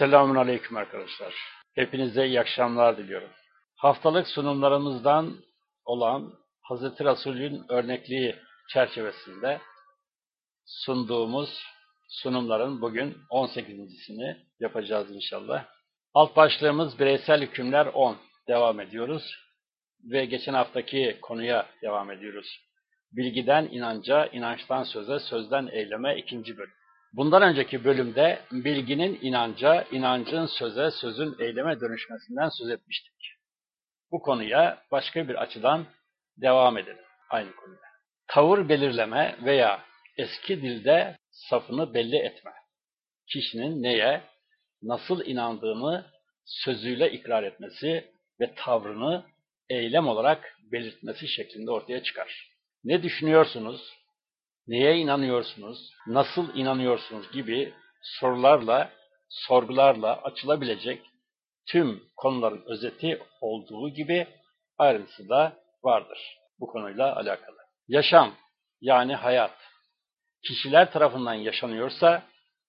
Selamun Aleyküm arkadaşlar. Hepinize iyi akşamlar diliyorum. Haftalık sunumlarımızdan olan Hazreti Resul'ün örnekliği çerçevesinde sunduğumuz sunumların bugün 18.sini yapacağız inşallah. Alt başlığımız bireysel hükümler 10. Devam ediyoruz. Ve geçen haftaki konuya devam ediyoruz. Bilgiden inanca, inançtan söze, sözden eyleme ikinci bölüm. Bundan önceki bölümde bilginin inanca, inancın söze, sözün eyleme dönüşmesinden söz etmiştik. Bu konuya başka bir açıdan devam edelim. Aynı konuda. Tavır belirleme veya eski dilde safını belli etme. Kişinin neye, nasıl inandığını sözüyle ikrar etmesi ve tavrını eylem olarak belirtmesi şeklinde ortaya çıkar. Ne düşünüyorsunuz, neye inanıyorsunuz, nasıl inanıyorsunuz gibi sorularla, sorgularla açılabilecek tüm konuların özeti olduğu gibi ayrıntısı da vardır bu konuyla alakalı. Yaşam yani hayat kişiler tarafından yaşanıyorsa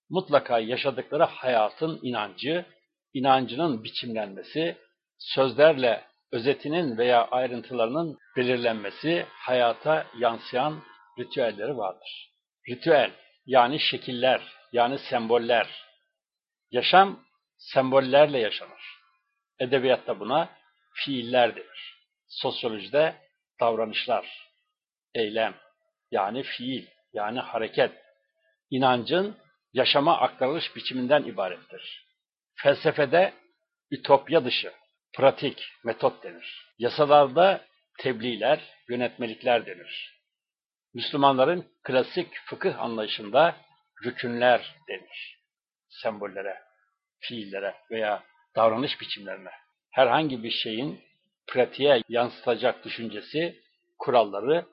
mutlaka yaşadıkları hayatın inancı, inancının biçimlenmesi, sözlerle özetinin veya ayrıntılarının belirlenmesi hayata yansıyan ritüelleri vardır. Ritüel yani şekiller, yani semboller. Yaşam sembollerle yaşanır. Edebiyatta buna fiiller denir. Sosyolojide davranışlar, eylem yani fiil, yani hareket. İnancın yaşama aktarılış biçiminden ibarettir. Felsefede ütopya dışı, pratik, metot denir. Yasalarda tebliğler, yönetmelikler denir. Müslümanların klasik fıkıh anlayışında rükünler denir. Sembollere, fiillere veya davranış biçimlerine. Herhangi bir şeyin pratiğe yansıtacak düşüncesi, kuralları,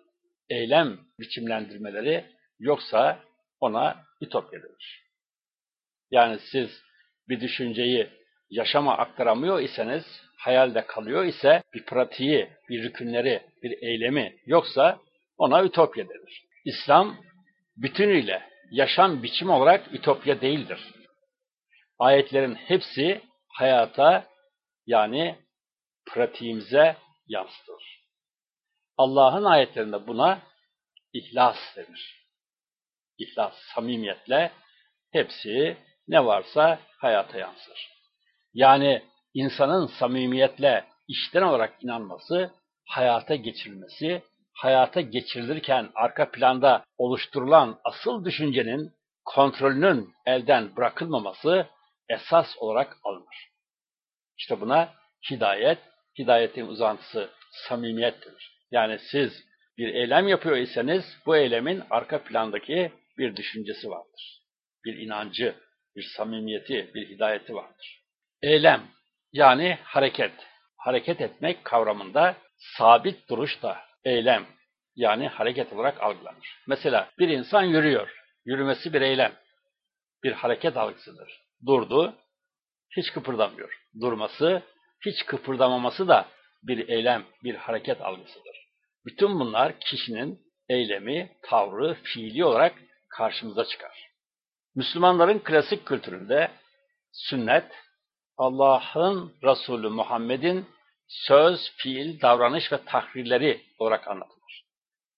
eylem biçimlendirmeleri yoksa ona ütopya denir. Yani siz bir düşünceyi yaşama aktaramıyor iseniz, hayalde kalıyor ise bir pratiği, bir rükünleri, bir eylemi yoksa ona ütopya denir. İslam bütünüyle yaşam biçimi olarak ütopya değildir. Ayetlerin hepsi hayata yani pratiğimize yansıtılır. Allah'ın ayetlerinde buna ihlas denir. İhlas, samimiyetle hepsi ne varsa hayata yansır. Yani insanın samimiyetle içten olarak inanması, hayata geçirilmesi, hayata geçirilirken arka planda oluşturulan asıl düşüncenin kontrolünün elden bırakılmaması esas olarak alınır. İşte buna hidayet, hidayetin uzantısı samimiyettir. Yani siz bir eylem yapıyor iseniz bu eylemin arka plandaki bir düşüncesi vardır. Bir inancı, bir samimiyeti, bir hidayeti vardır. Eylem yani hareket. Hareket etmek kavramında sabit duruş da eylem yani hareket olarak algılanır. Mesela bir insan yürüyor. Yürümesi bir eylem. Bir hareket algısıdır. Durdu, hiç kıpırdamıyor. Durması, hiç kıpırdamaması da bir eylem, bir hareket algısıdır. Bütün bunlar kişinin eylemi, tavrı, fiili olarak karşımıza çıkar. Müslümanların klasik kültüründe sünnet, Allah'ın Resulü Muhammed'in söz, fiil, davranış ve tahrirleri olarak anlatılır.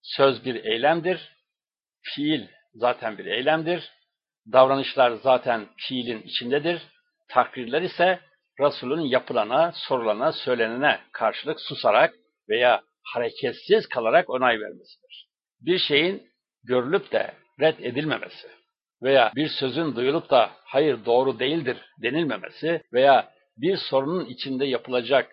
Söz bir eylemdir, fiil zaten bir eylemdir, davranışlar zaten fiilin içindedir, tahrirler ise Resul'ün yapılana, sorulana, söylenene karşılık susarak veya hareketsiz kalarak onay vermesidir. Bir şeyin görülüp de red edilmemesi veya bir sözün duyulup da hayır doğru değildir denilmemesi veya bir sorunun içinde yapılacak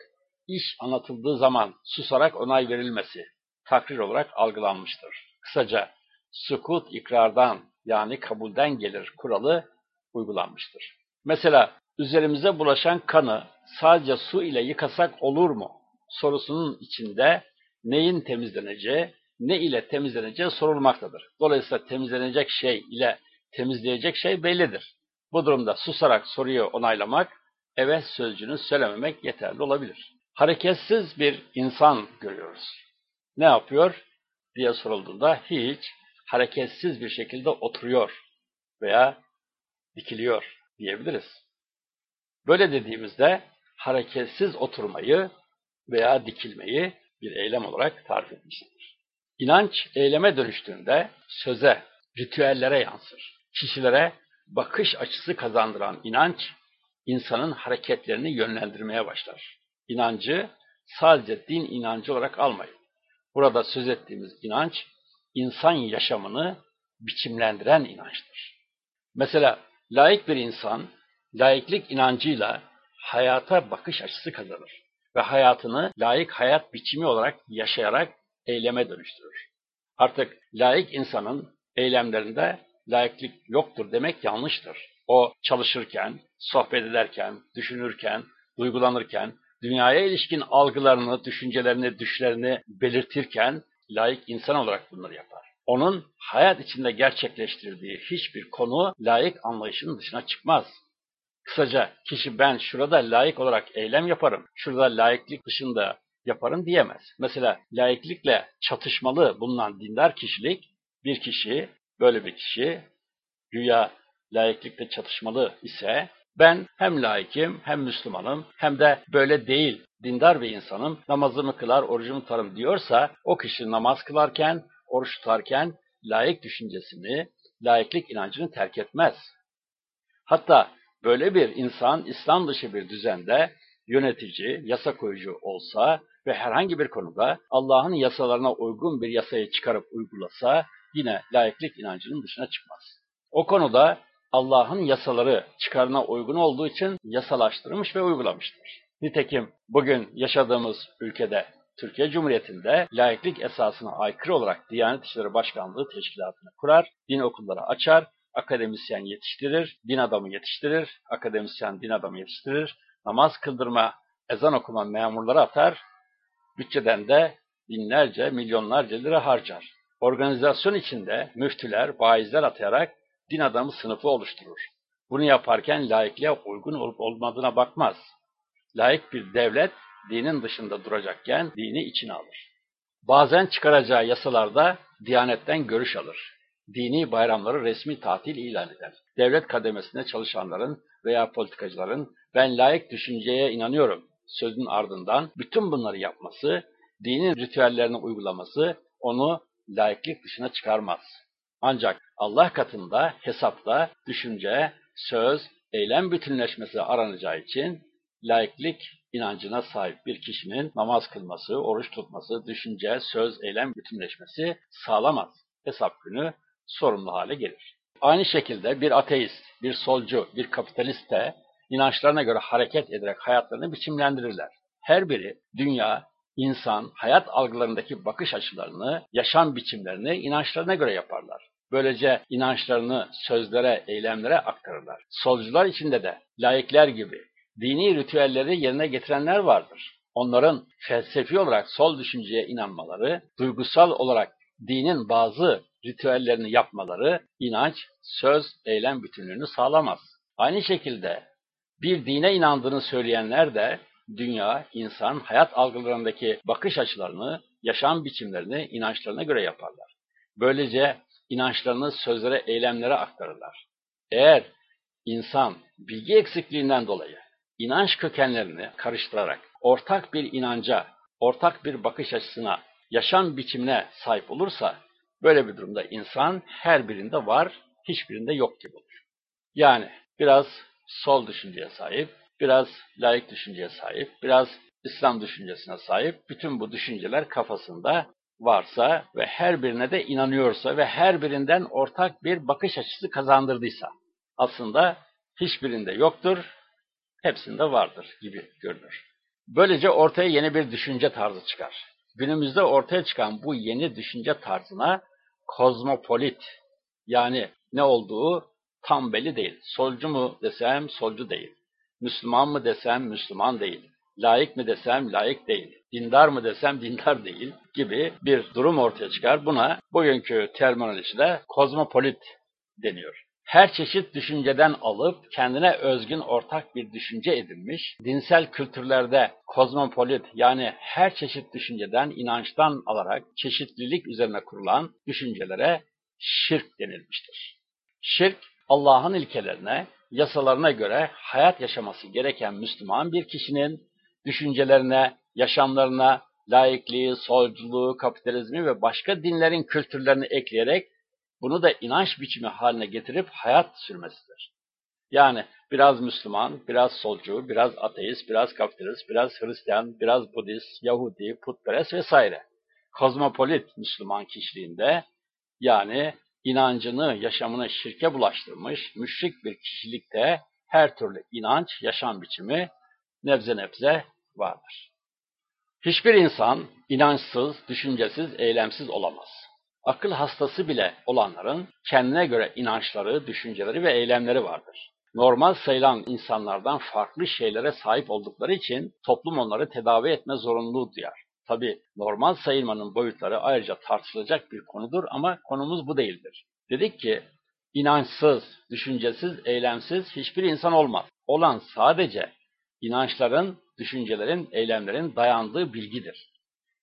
iş anlatıldığı zaman susarak onay verilmesi takrir olarak algılanmıştır. Kısaca sukut ikrardan yani kabulden gelir kuralı uygulanmıştır. Mesela üzerimize bulaşan kanı sadece su ile yıkasak olur mu sorusunun içinde neyin temizleneceği, ne ile temizleneceği sorulmaktadır. Dolayısıyla temizlenecek şey ile temizleyecek şey bellidir. Bu durumda susarak soruyu onaylamak, evet sözcüğünü söylememek yeterli olabilir. Hareketsiz bir insan görüyoruz. Ne yapıyor diye sorulduğunda hiç hareketsiz bir şekilde oturuyor veya dikiliyor diyebiliriz. Böyle dediğimizde hareketsiz oturmayı veya dikilmeyi bir eylem olarak tarif etmiştir. İnanç eyleme dönüştüğünde söze, ritüellere yansır. Kişilere bakış açısı kazandıran inanç, insanın hareketlerini yönlendirmeye başlar. İnancı sadece din inancı olarak almayın. Burada söz ettiğimiz inanç, insan yaşamını biçimlendiren inançtır. Mesela laik bir insan, laiklik inancıyla hayata bakış açısı kazanır ve hayatını layık hayat biçimi olarak yaşayarak eyleme dönüştürür. Artık layık insanın eylemlerinde layıklık yoktur demek yanlıştır. O çalışırken, sohbet ederken, düşünürken, duygulanırken, dünyaya ilişkin algılarını, düşüncelerini, düşlerini belirtirken layık insan olarak bunları yapar. Onun hayat içinde gerçekleştirdiği hiçbir konu layık anlayışının dışına çıkmaz. Kısaca kişi ben şurada layık olarak eylem yaparım, şurada layıklık dışında yaparım diyemez. Mesela layıklıkla çatışmalı bulunan dindar kişilik bir kişi, böyle bir kişi güya layıklıkla çatışmalı ise ben hem laikim hem Müslümanım hem de böyle değil dindar bir insanım namazımı kılar orucumu tutarım diyorsa o kişi namaz kılarken oruç tutarken layık düşüncesini, layıklık inancını terk etmez. Hatta böyle bir insan İslam dışı bir düzende yönetici, yasa koyucu olsa ve herhangi bir konuda Allah'ın yasalarına uygun bir yasayı çıkarıp uygulasa yine layıklık inancının dışına çıkmaz. O konuda Allah'ın yasaları çıkarına uygun olduğu için yasalaştırmış ve uygulamıştır. Nitekim bugün yaşadığımız ülkede Türkiye Cumhuriyeti'nde laiklik esasına aykırı olarak Diyanet İşleri Başkanlığı teşkilatını kurar, din okulları açar, akademisyen yetiştirir, din adamı yetiştirir, akademisyen din adamı yetiştirir, namaz kıldırma, ezan okuma memurları atar, bütçeden de binlerce, milyonlarca lira harcar. Organizasyon içinde müftüler, vaizler atayarak din adamı sınıfı oluşturur. Bunu yaparken laikliğe uygun olup olmadığına bakmaz. Laik bir devlet dinin dışında duracakken dini içine alır. Bazen çıkaracağı yasalarda Diyanetten görüş alır. Dini bayramları resmi tatil ilan eder. Devlet kademesinde çalışanların veya politikacıların ben layık düşünceye inanıyorum sözün ardından bütün bunları yapması, dinin ritüellerini uygulaması onu layıklık dışına çıkarmaz. Ancak Allah katında hesapta düşünce, söz, eylem bütünleşmesi aranacağı için laiklik inancına sahip bir kişinin namaz kılması, oruç tutması, düşünce, söz, eylem bütünleşmesi sağlamaz. Hesap günü sorumlu hale gelir. Aynı şekilde bir ateist, bir solcu, bir kapitalist de inançlarına göre hareket ederek hayatlarını biçimlendirirler. Her biri dünya, insan, hayat algılarındaki bakış açılarını, yaşam biçimlerini inançlarına göre yaparlar. Böylece inançlarını sözlere, eylemlere aktarırlar. Solcular içinde de layıklar gibi dini ritüelleri yerine getirenler vardır. Onların felsefi olarak sol düşünceye inanmaları, duygusal olarak dinin bazı ritüellerini yapmaları inanç, söz, eylem bütünlüğünü sağlamaz. Aynı şekilde bir dine inandığını söyleyenler de dünya, insan, hayat algılarındaki bakış açılarını, yaşam biçimlerini inançlarına göre yaparlar. Böylece inançlarını sözlere, eylemlere aktarırlar. Eğer insan bilgi eksikliğinden dolayı inanç kökenlerini karıştırarak ortak bir inanca, ortak bir bakış açısına, yaşam biçimine sahip olursa böyle bir durumda insan her birinde var, hiçbirinde yok gibi olur. Yani biraz sol düşünceye sahip, biraz layık düşünceye sahip, biraz İslam düşüncesine sahip bütün bu düşünceler kafasında varsa ve her birine de inanıyorsa ve her birinden ortak bir bakış açısı kazandırdıysa aslında hiçbirinde yoktur, hepsinde vardır gibi görünür. Böylece ortaya yeni bir düşünce tarzı çıkar. Günümüzde ortaya çıkan bu yeni düşünce tarzına kozmopolit yani ne olduğu tam belli değil. Solcu mu desem solcu değil. Müslüman mı desem Müslüman değil. Layık mı desem layık değil. Dindar mı desem dindar değil gibi bir durum ortaya çıkar. Buna bugünkü terminolojide kozmopolit deniyor her çeşit düşünceden alıp kendine özgün ortak bir düşünce edinmiş, dinsel kültürlerde kozmopolit yani her çeşit düşünceden, inançtan alarak çeşitlilik üzerine kurulan düşüncelere şirk denilmiştir. Şirk, Allah'ın ilkelerine, yasalarına göre hayat yaşaması gereken Müslüman bir kişinin düşüncelerine, yaşamlarına, laikliği, solculuğu, kapitalizmi ve başka dinlerin kültürlerini ekleyerek bunu da inanç biçimi haline getirip hayat sürmesidir. Yani biraz Müslüman, biraz solcu, biraz ateist, biraz kapitalist, biraz Hristiyan, biraz Budist, Yahudi, putperest vesaire. Kozmopolit Müslüman kişiliğinde yani inancını, yaşamını şirke bulaştırmış, müşrik bir kişilikte her türlü inanç, yaşam biçimi nebze nebze vardır. Hiçbir insan inançsız, düşüncesiz, eylemsiz olamaz. Akıl hastası bile olanların kendine göre inançları, düşünceleri ve eylemleri vardır. Normal sayılan insanlardan farklı şeylere sahip oldukları için toplum onları tedavi etme zorunluluğu duyar. Tabi normal sayılmanın boyutları ayrıca tartışılacak bir konudur ama konumuz bu değildir. Dedik ki inançsız, düşüncesiz, eylemsiz hiçbir insan olmaz. Olan sadece inançların, düşüncelerin, eylemlerin dayandığı bilgidir.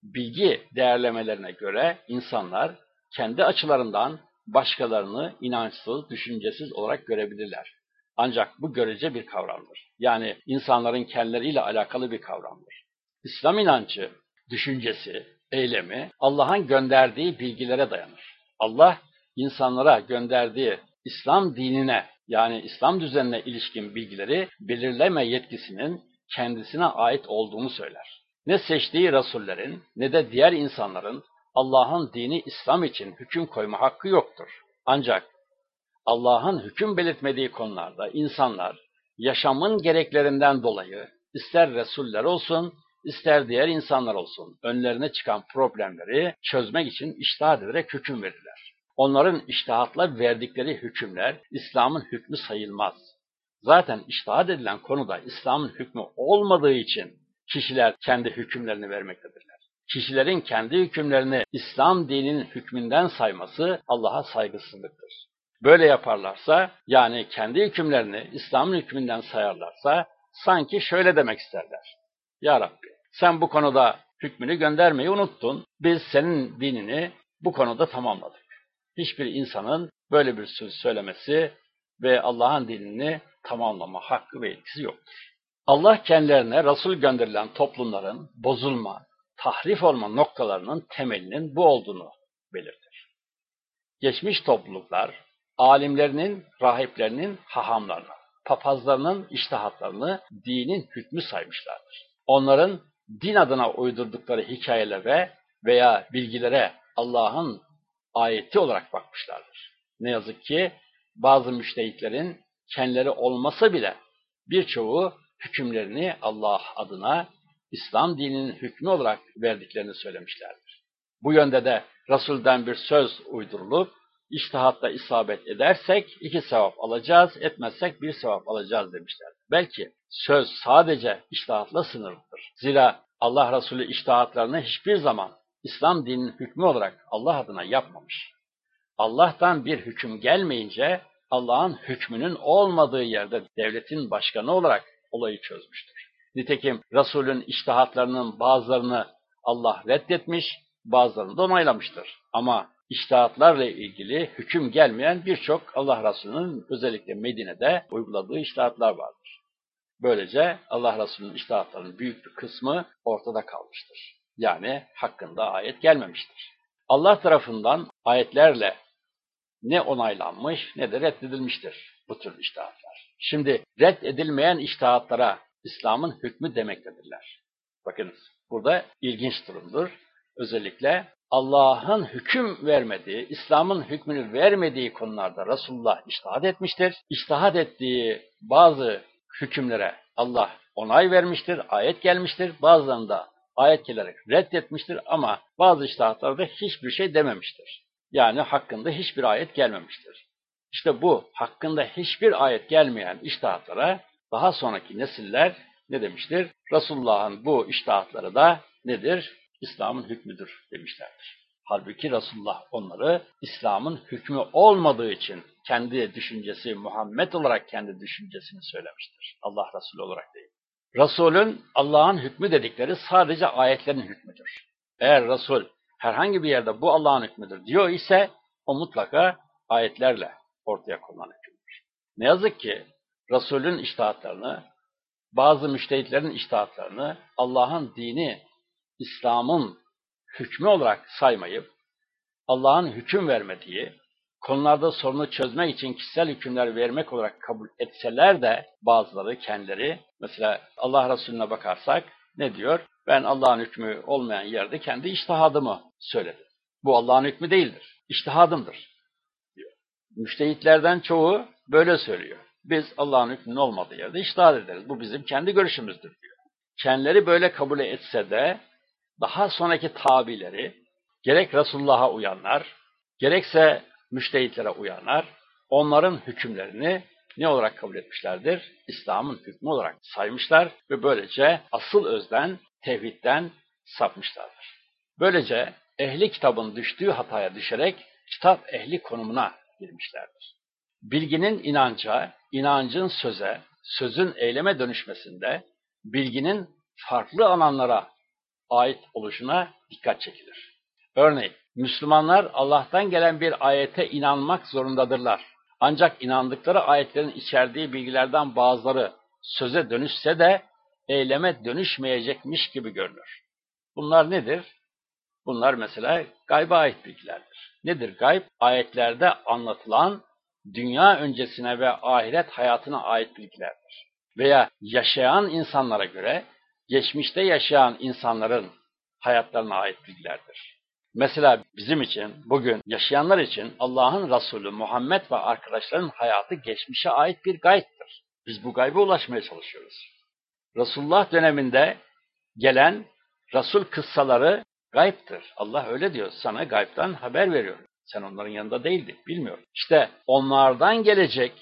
Bilgi değerlemelerine göre insanlar kendi açılarından başkalarını inançsız, düşüncesiz olarak görebilirler. Ancak bu görece bir kavramdır. Yani insanların kendileriyle alakalı bir kavramdır. İslam inancı, düşüncesi, eylemi Allah'ın gönderdiği bilgilere dayanır. Allah insanlara gönderdiği İslam dinine yani İslam düzenine ilişkin bilgileri belirleme yetkisinin kendisine ait olduğunu söyler. Ne seçtiği rasullerin ne de diğer insanların Allah'ın dini İslam için hüküm koyma hakkı yoktur. Ancak Allah'ın hüküm belirtmediği konularda insanlar yaşamın gereklerinden dolayı ister Resuller olsun, ister diğer insanlar olsun önlerine çıkan problemleri çözmek için iştahat ederek hüküm verirler. Onların iştahatla verdikleri hükümler İslam'ın hükmü sayılmaz. Zaten iştahat edilen konuda İslam'ın hükmü olmadığı için kişiler kendi hükümlerini vermektedirler. Kişilerin kendi hükümlerini İslam dininin hükmünden sayması Allah'a saygısızlıktır. Böyle yaparlarsa, yani kendi hükümlerini İslam'ın hükmünden sayarlarsa, sanki şöyle demek isterler. Ya Rabbi, sen bu konuda hükmünü göndermeyi unuttun, biz senin dinini bu konuda tamamladık. Hiçbir insanın böyle bir söz söylemesi ve Allah'ın dinini tamamlama hakkı ve etkisi yoktur. Allah kendilerine Resul gönderilen toplumların bozulma, tahrif olma noktalarının temelinin bu olduğunu belirtir. Geçmiş topluluklar, alimlerinin, rahiplerinin hahamlarını, papazlarının iştahatlarını dinin hükmü saymışlardır. Onların din adına uydurdukları hikayelere veya bilgilere Allah'ın ayeti olarak bakmışlardır. Ne yazık ki bazı müştehitlerin kendileri olmasa bile birçoğu hükümlerini Allah adına İslam dininin hükmü olarak verdiklerini söylemişlerdir. Bu yönde de Resul'den bir söz uydurulup iştihatta isabet edersek iki sevap alacağız, etmezsek bir sevap alacağız demişler. Belki söz sadece iştihatla sınırlıdır. Zira Allah Resulü iştihatlarını hiçbir zaman İslam dininin hükmü olarak Allah adına yapmamış. Allah'tan bir hüküm gelmeyince Allah'ın hükmünün olmadığı yerde devletin başkanı olarak olayı çözmüştür. Nitekim Resul'ün iştihatlarının bazılarını Allah reddetmiş, bazılarını da onaylamıştır. Ama iştihatlarla ilgili hüküm gelmeyen birçok Allah Resulü'nün özellikle Medine'de uyguladığı iştihatlar vardır. Böylece Allah Resulü'nün iştihatlarının büyük bir kısmı ortada kalmıştır. Yani hakkında ayet gelmemiştir. Allah tarafından ayetlerle ne onaylanmış ne de reddedilmiştir bu tür iştihatlar. Şimdi reddedilmeyen iştihatlara İslam'ın hükmü demektedirler. Bakınız burada ilginç durumdur. Özellikle Allah'ın hüküm vermediği, İslam'ın hükmünü vermediği konularda Resulullah iştahat etmiştir. İştahat ettiği bazı hükümlere Allah onay vermiştir, ayet gelmiştir. Bazılarında ayet gelerek reddetmiştir ama bazı iştahatlarda hiçbir şey dememiştir. Yani hakkında hiçbir ayet gelmemiştir. İşte bu hakkında hiçbir ayet gelmeyen iştahatlara daha sonraki nesiller ne demiştir? Resulullah'ın bu iştahatları da nedir? İslam'ın hükmüdür demişlerdir. Halbuki Resulullah onları İslam'ın hükmü olmadığı için kendi düşüncesi Muhammed olarak kendi düşüncesini söylemiştir. Allah Resulü olarak değil. Resulün Allah'ın hükmü dedikleri sadece ayetlerin hükmüdür. Eğer Resul herhangi bir yerde bu Allah'ın hükmüdür diyor ise o mutlaka ayetlerle ortaya konulan hükümdür. Ne yazık ki Resul'ün iştahatlarını, bazı müştehitlerin iştahatlarını Allah'ın dini, İslam'ın hükmü olarak saymayıp, Allah'ın hüküm vermediği, konularda sorunu çözmek için kişisel hükümler vermek olarak kabul etseler de bazıları kendileri, mesela Allah Resulüne bakarsak ne diyor? Ben Allah'ın hükmü olmayan yerde kendi iştihadımı söyledim. Bu Allah'ın hükmü değildir. İştihadımdır. Diyor. Müştehitlerden çoğu böyle söylüyor. Biz Allah'ın hükmünün olmadığı yerde iştihad ederiz. Bu bizim kendi görüşümüzdür diyor. Kendileri böyle kabul etse de daha sonraki tabileri gerek Resulullah'a uyanlar, gerekse müştehitlere uyanlar, onların hükümlerini ne olarak kabul etmişlerdir? İslam'ın hükmü olarak saymışlar ve böylece asıl özden, tevhidden sapmışlardır. Böylece ehli kitabın düştüğü hataya düşerek kitap ehli konumuna girmişlerdir. Bilginin inanca, inancın söze, sözün eyleme dönüşmesinde bilginin farklı alanlara ait oluşuna dikkat çekilir. Örneğin, Müslümanlar Allah'tan gelen bir ayete inanmak zorundadırlar. Ancak inandıkları ayetlerin içerdiği bilgilerden bazıları söze dönüşse de eyleme dönüşmeyecekmiş gibi görünür. Bunlar nedir? Bunlar mesela gayba ait bilgilerdir. Nedir gayb? Ayetlerde anlatılan dünya öncesine ve ahiret hayatına ait bilgilerdir. Veya yaşayan insanlara göre geçmişte yaşayan insanların hayatlarına ait bilgilerdir. Mesela bizim için, bugün yaşayanlar için Allah'ın Resulü Muhammed ve arkadaşların hayatı geçmişe ait bir gayiptir. Biz bu gaybe ulaşmaya çalışıyoruz. Resulullah döneminde gelen Resul kıssaları gayiptir. Allah öyle diyor. Sana gayipten haber veriyor. Sen onların yanında değildin, bilmiyor. İşte onlardan gelecek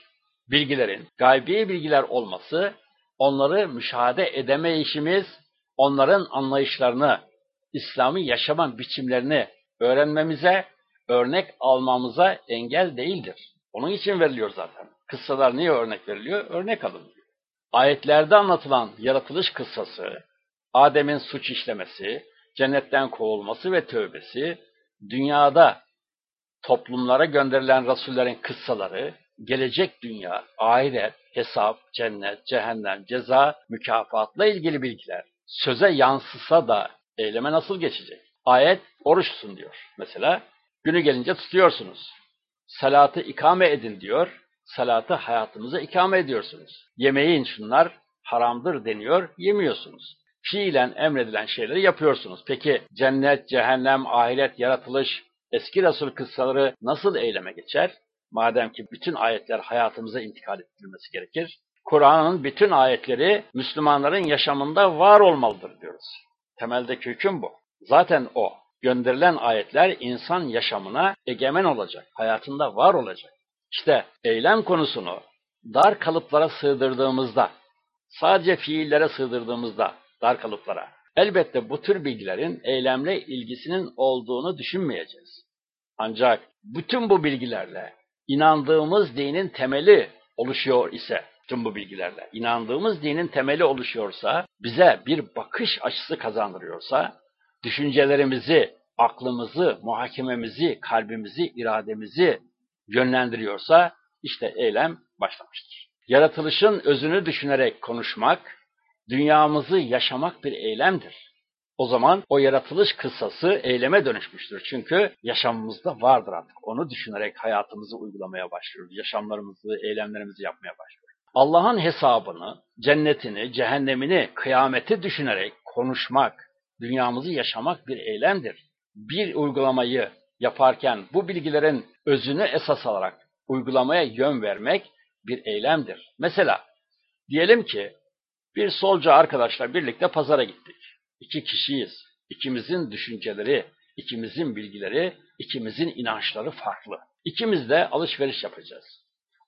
bilgilerin gaybi bilgiler olması, onları müşahede edemeyişimiz, onların anlayışlarını, İslami yaşama biçimlerini öğrenmemize, örnek almamıza engel değildir. Onun için veriliyor zaten. Kıssalar niye örnek veriliyor? Örnek alınıyor. Ayetlerde anlatılan yaratılış kıssası, Adem'in suç işlemesi, cennetten kovulması ve tövbesi, dünyada toplumlara gönderilen rasullerin kıssaları, gelecek dünya, ahiret, hesap, cennet, cehennem, ceza, mükafatla ilgili bilgiler söze yansısa da eyleme nasıl geçecek? Ayet oruç tutun diyor. Mesela günü gelince tutuyorsunuz. Salatı ikame edin diyor. Salatı hayatımıza ikame ediyorsunuz. Yemeğin şunlar haramdır deniyor, yemiyorsunuz. Fiilen emredilen şeyleri yapıyorsunuz. Peki cennet, cehennem, ahiret, yaratılış, eski Resul kıssaları nasıl eyleme geçer? Madem ki bütün ayetler hayatımıza intikal ettirilmesi gerekir. Kur'an'ın bütün ayetleri Müslümanların yaşamında var olmalıdır diyoruz. Temeldeki hüküm bu. Zaten o. Gönderilen ayetler insan yaşamına egemen olacak, hayatında var olacak. İşte eylem konusunu dar kalıplara sığdırdığımızda, sadece fiillere sığdırdığımızda, dar kalıplara, elbette bu tür bilgilerin eylemle ilgisinin olduğunu düşünmeyeceğiz. Ancak bütün bu bilgilerle inandığımız dinin temeli oluşuyor ise, tüm bu bilgilerle inandığımız dinin temeli oluşuyorsa, bize bir bakış açısı kazandırıyorsa, düşüncelerimizi, aklımızı, muhakememizi, kalbimizi, irademizi yönlendiriyorsa, işte eylem başlamıştır. Yaratılışın özünü düşünerek konuşmak, dünyamızı yaşamak bir eylemdir. O zaman o yaratılış kıssası eyleme dönüşmüştür. Çünkü yaşamımızda vardır artık. Onu düşünerek hayatımızı uygulamaya başlıyoruz. Yaşamlarımızı, eylemlerimizi yapmaya başlıyoruz. Allah'ın hesabını, cennetini, cehennemini, kıyameti düşünerek konuşmak, dünyamızı yaşamak bir eylemdir. Bir uygulamayı yaparken bu bilgilerin özünü esas alarak uygulamaya yön vermek bir eylemdir. Mesela diyelim ki bir solcu arkadaşla birlikte pazara gittik. İki kişiyiz. İkimizin düşünceleri, ikimizin bilgileri, ikimizin inançları farklı. İkimiz de alışveriş yapacağız.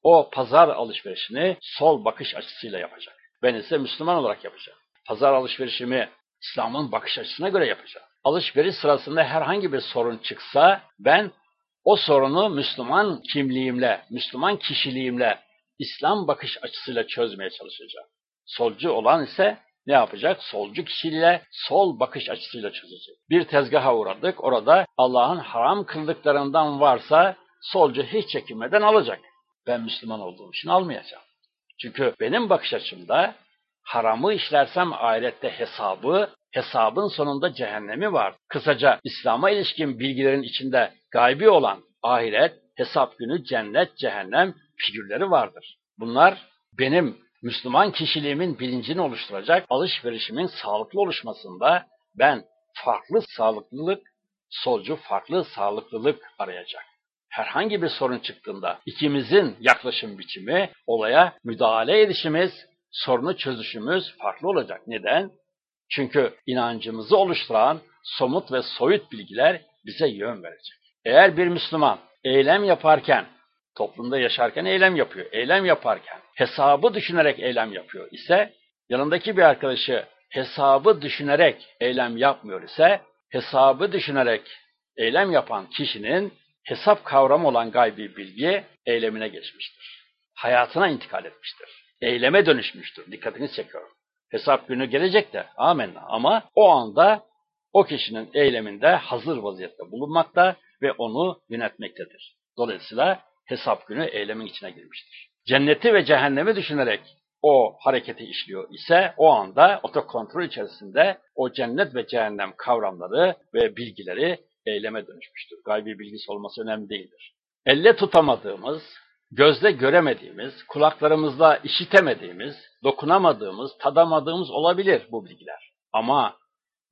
O pazar alışverişini sol bakış açısıyla yapacak. Ben ise Müslüman olarak yapacağım. Pazar alışverişimi İslam'ın bakış açısına göre yapacağım. Alışveriş sırasında herhangi bir sorun çıksa ben o sorunu Müslüman kimliğimle, Müslüman kişiliğimle, İslam bakış açısıyla çözmeye çalışacağım. Solcu olan ise ne yapacak? Solcu kişiliğiyle, sol bakış açısıyla çözecek. Bir tezgaha uğradık. Orada Allah'ın haram kıldıklarından varsa solcu hiç çekinmeden alacak. ben Müslüman olduğum için almayacağım. Çünkü benim bakış açımda haramı işlersem ahirette hesabı, hesabın sonunda cehennemi var. Kısaca İslam'a ilişkin bilgilerin içinde gaybi olan ahiret, hesap günü, cennet, cehennem figürleri vardır. Bunlar benim Müslüman kişiliğimin bilincini oluşturacak, alışverişimin sağlıklı oluşmasında ben farklı sağlıklılık, solcu farklı sağlıklılık arayacak. Herhangi bir sorun çıktığında ikimizin yaklaşım biçimi, olaya müdahale edişimiz, sorunu çözüşümüz farklı olacak. Neden? Çünkü inancımızı oluşturan somut ve soyut bilgiler bize yön verecek. Eğer bir Müslüman eylem yaparken, toplumda yaşarken eylem yapıyor, eylem yaparken hesabı düşünerek eylem yapıyor ise, yanındaki bir arkadaşı hesabı düşünerek eylem yapmıyor ise, hesabı düşünerek eylem yapan kişinin hesap kavramı olan gaybi bilgi eylemine geçmiştir. Hayatına intikal etmiştir. Eyleme dönüşmüştür. Dikkatini çekiyorum. Hesap günü gelecek de amenna ama o anda o kişinin eyleminde hazır vaziyette bulunmakta ve onu yönetmektedir. Dolayısıyla hesap günü eylemin içine girmiştir. Cenneti ve cehennemi düşünerek o hareketi işliyor ise o anda otokontrol içerisinde o cennet ve cehennem kavramları ve bilgileri eyleme dönüşmüştür. Gaybi bilgisi olması önemli değildir. Elle tutamadığımız, gözle göremediğimiz, kulaklarımızla işitemediğimiz, dokunamadığımız, tadamadığımız olabilir bu bilgiler. Ama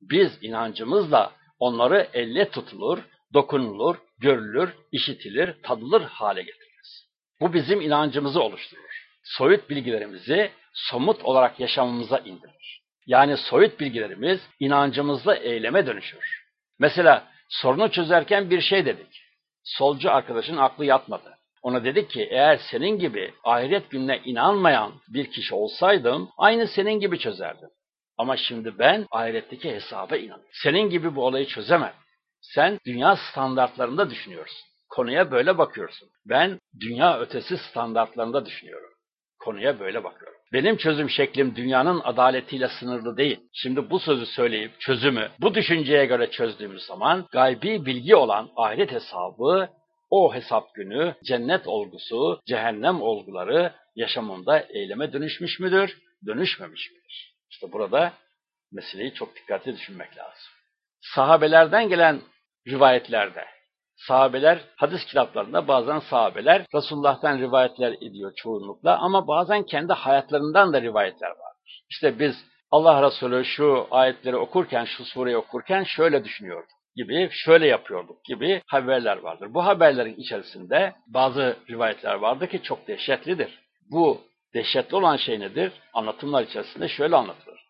biz inancımızla onları elle tutulur, dokunulur, görülür, işitilir, tadılır hale getiririz. Bu bizim inancımızı oluşturur. Soyut bilgilerimizi somut olarak yaşamımıza indirir. Yani soyut bilgilerimiz inancımızla eyleme dönüşür. Mesela sorunu çözerken bir şey dedik. Solcu arkadaşın aklı yatmadı. Ona dedik ki eğer senin gibi ahiret gününe inanmayan bir kişi olsaydım aynı senin gibi çözerdim. Ama şimdi ben ahiretteki hesaba inanıyorum. Senin gibi bu olayı çözemem. Sen dünya standartlarında düşünüyorsun. Konuya böyle bakıyorsun. Ben dünya ötesi standartlarında düşünüyorum. Konuya böyle bakıyorum. Benim çözüm şeklim dünyanın adaletiyle sınırlı değil. Şimdi bu sözü söyleyip çözümü bu düşünceye göre çözdüğümüz zaman gaybi bilgi olan ahiret hesabı, o hesap günü, cennet olgusu, cehennem olguları yaşamında eyleme dönüşmüş müdür, dönüşmemiş midir? İşte burada meseleyi çok dikkatli düşünmek lazım. Sahabelerden gelen rivayetlerde, sahabeler hadis kitaplarında bazen sahabeler Resulullah'tan rivayetler ediyor çoğunlukla ama bazen kendi hayatlarından da rivayetler vardır. İşte biz Allah Resulü şu ayetleri okurken, şu sureyi okurken şöyle düşünüyorduk gibi, şöyle yapıyorduk gibi haberler vardır. Bu haberlerin içerisinde bazı rivayetler vardır ki çok dehşetlidir. Bu dehşetli olan şey nedir? Anlatımlar içerisinde şöyle anlatılır.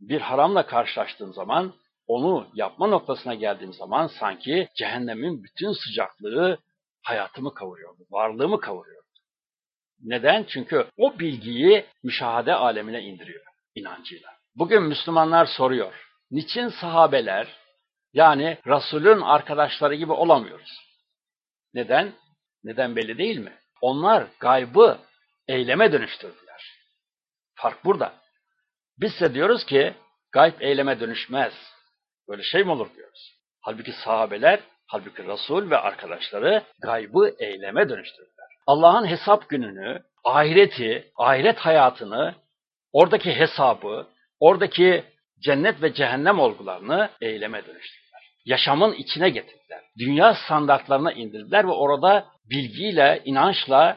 Bir haramla karşılaştığım zaman onu yapma noktasına geldiğim zaman sanki cehennemin bütün sıcaklığı hayatımı kavuruyordu, varlığımı kavuruyordu. Neden? Çünkü o bilgiyi müşahede alemine indiriyor inancıyla. Bugün Müslümanlar soruyor, niçin sahabeler yani Resul'ün arkadaşları gibi olamıyoruz? Neden? Neden belli değil mi? Onlar gaybı eyleme dönüştürdüler. Fark burada. Biz de diyoruz ki gayb eyleme dönüşmez. Böyle şey mi olur diyoruz. Halbuki sahabeler, halbuki Resul ve arkadaşları gaybı eyleme dönüştürdüler. Allah'ın hesap gününü, ahireti, ahiret hayatını, oradaki hesabı, oradaki cennet ve cehennem olgularını eyleme dönüştürdüler. Yaşamın içine getirdiler. Dünya standartlarına indirdiler ve orada bilgiyle, inançla,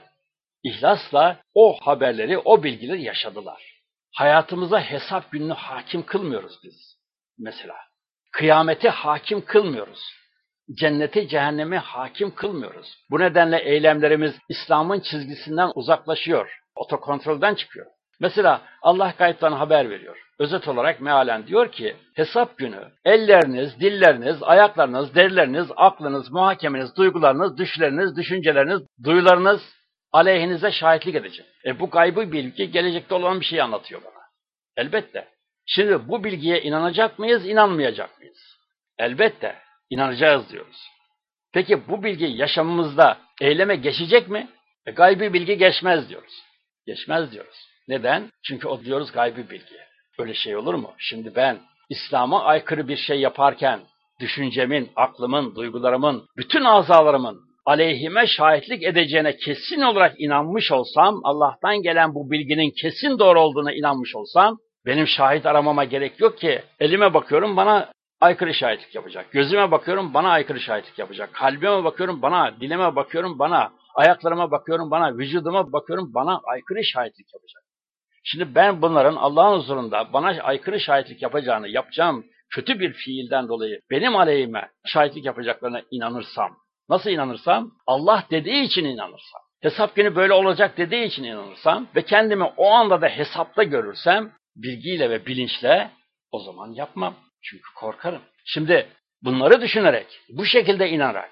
ihlasla o haberleri, o bilgileri yaşadılar. Hayatımıza hesap gününü hakim kılmıyoruz biz mesela. Kıyameti hakim kılmıyoruz. Cenneti, cehennemi hakim kılmıyoruz. Bu nedenle eylemlerimiz İslam'ın çizgisinden uzaklaşıyor. Otokontrolden çıkıyor. Mesela Allah kayıttan haber veriyor. Özet olarak mealen diyor ki, hesap günü elleriniz, dilleriniz, ayaklarınız, derileriniz, aklınız, muhakemeniz, duygularınız, düşleriniz, düşünceleriniz, duyularınız aleyhinize şahitlik edecek. E bu gaybı bilgi gelecekte olan bir şey anlatıyor bana. Elbette. Şimdi bu bilgiye inanacak mıyız, inanmayacak mıyız? Elbette inanacağız diyoruz. Peki bu bilgi yaşamımızda eyleme geçecek mi? E, gaybi bilgi geçmez diyoruz. Geçmez diyoruz. Neden? Çünkü o diyoruz gaybi bilgi. Öyle şey olur mu? Şimdi ben İslam'a aykırı bir şey yaparken düşüncemin, aklımın, duygularımın, bütün azalarımın aleyhime şahitlik edeceğine kesin olarak inanmış olsam, Allah'tan gelen bu bilginin kesin doğru olduğuna inanmış olsam, benim şahit aramama gerek yok ki. Elime bakıyorum bana aykırı şahitlik yapacak. Gözüme bakıyorum bana aykırı şahitlik yapacak. Kalbime bakıyorum bana, dilime bakıyorum bana, ayaklarıma bakıyorum bana, vücuduma bakıyorum bana aykırı şahitlik yapacak. Şimdi ben bunların Allah'ın huzurunda bana aykırı şahitlik yapacağını, yapacağım kötü bir fiilden dolayı benim aleyhime şahitlik yapacaklarına inanırsam, nasıl inanırsam? Allah dediği için inanırsam, hesap günü böyle olacak dediği için inanırsam ve kendimi o anda da hesapta görürsem, bilgiyle ve bilinçle o zaman yapmam. Çünkü korkarım. Şimdi bunları düşünerek, bu şekilde inanarak,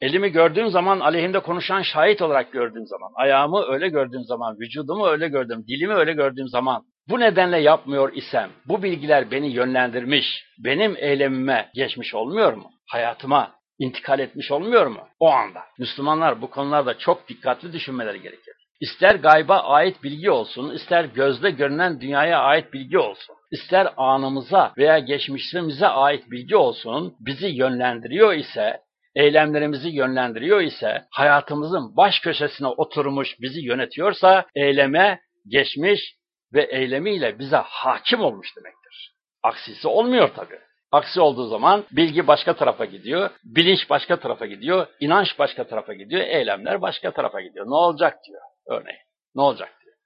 elimi gördüğüm zaman aleyhimde konuşan şahit olarak gördüğüm zaman, ayağımı öyle gördüğüm zaman, vücudumu öyle gördüğüm, dilimi öyle gördüğüm zaman, bu nedenle yapmıyor isem, bu bilgiler beni yönlendirmiş, benim eylemime geçmiş olmuyor mu? Hayatıma intikal etmiş olmuyor mu? O anda. Müslümanlar bu konularda çok dikkatli düşünmeleri gerekir. İster gayba ait bilgi olsun, ister gözle görünen dünyaya ait bilgi olsun, ister anımıza veya geçmişimize ait bilgi olsun, bizi yönlendiriyor ise, eylemlerimizi yönlendiriyor ise, hayatımızın baş köşesine oturmuş bizi yönetiyorsa, eyleme, geçmiş ve eylemiyle bize hakim olmuş demektir. Aksisi olmuyor tabii. Aksi olduğu zaman bilgi başka tarafa gidiyor, bilinç başka tarafa gidiyor, inanç başka tarafa gidiyor, eylemler başka tarafa gidiyor. Ne olacak diyor örneğin. Ne olacak diyor.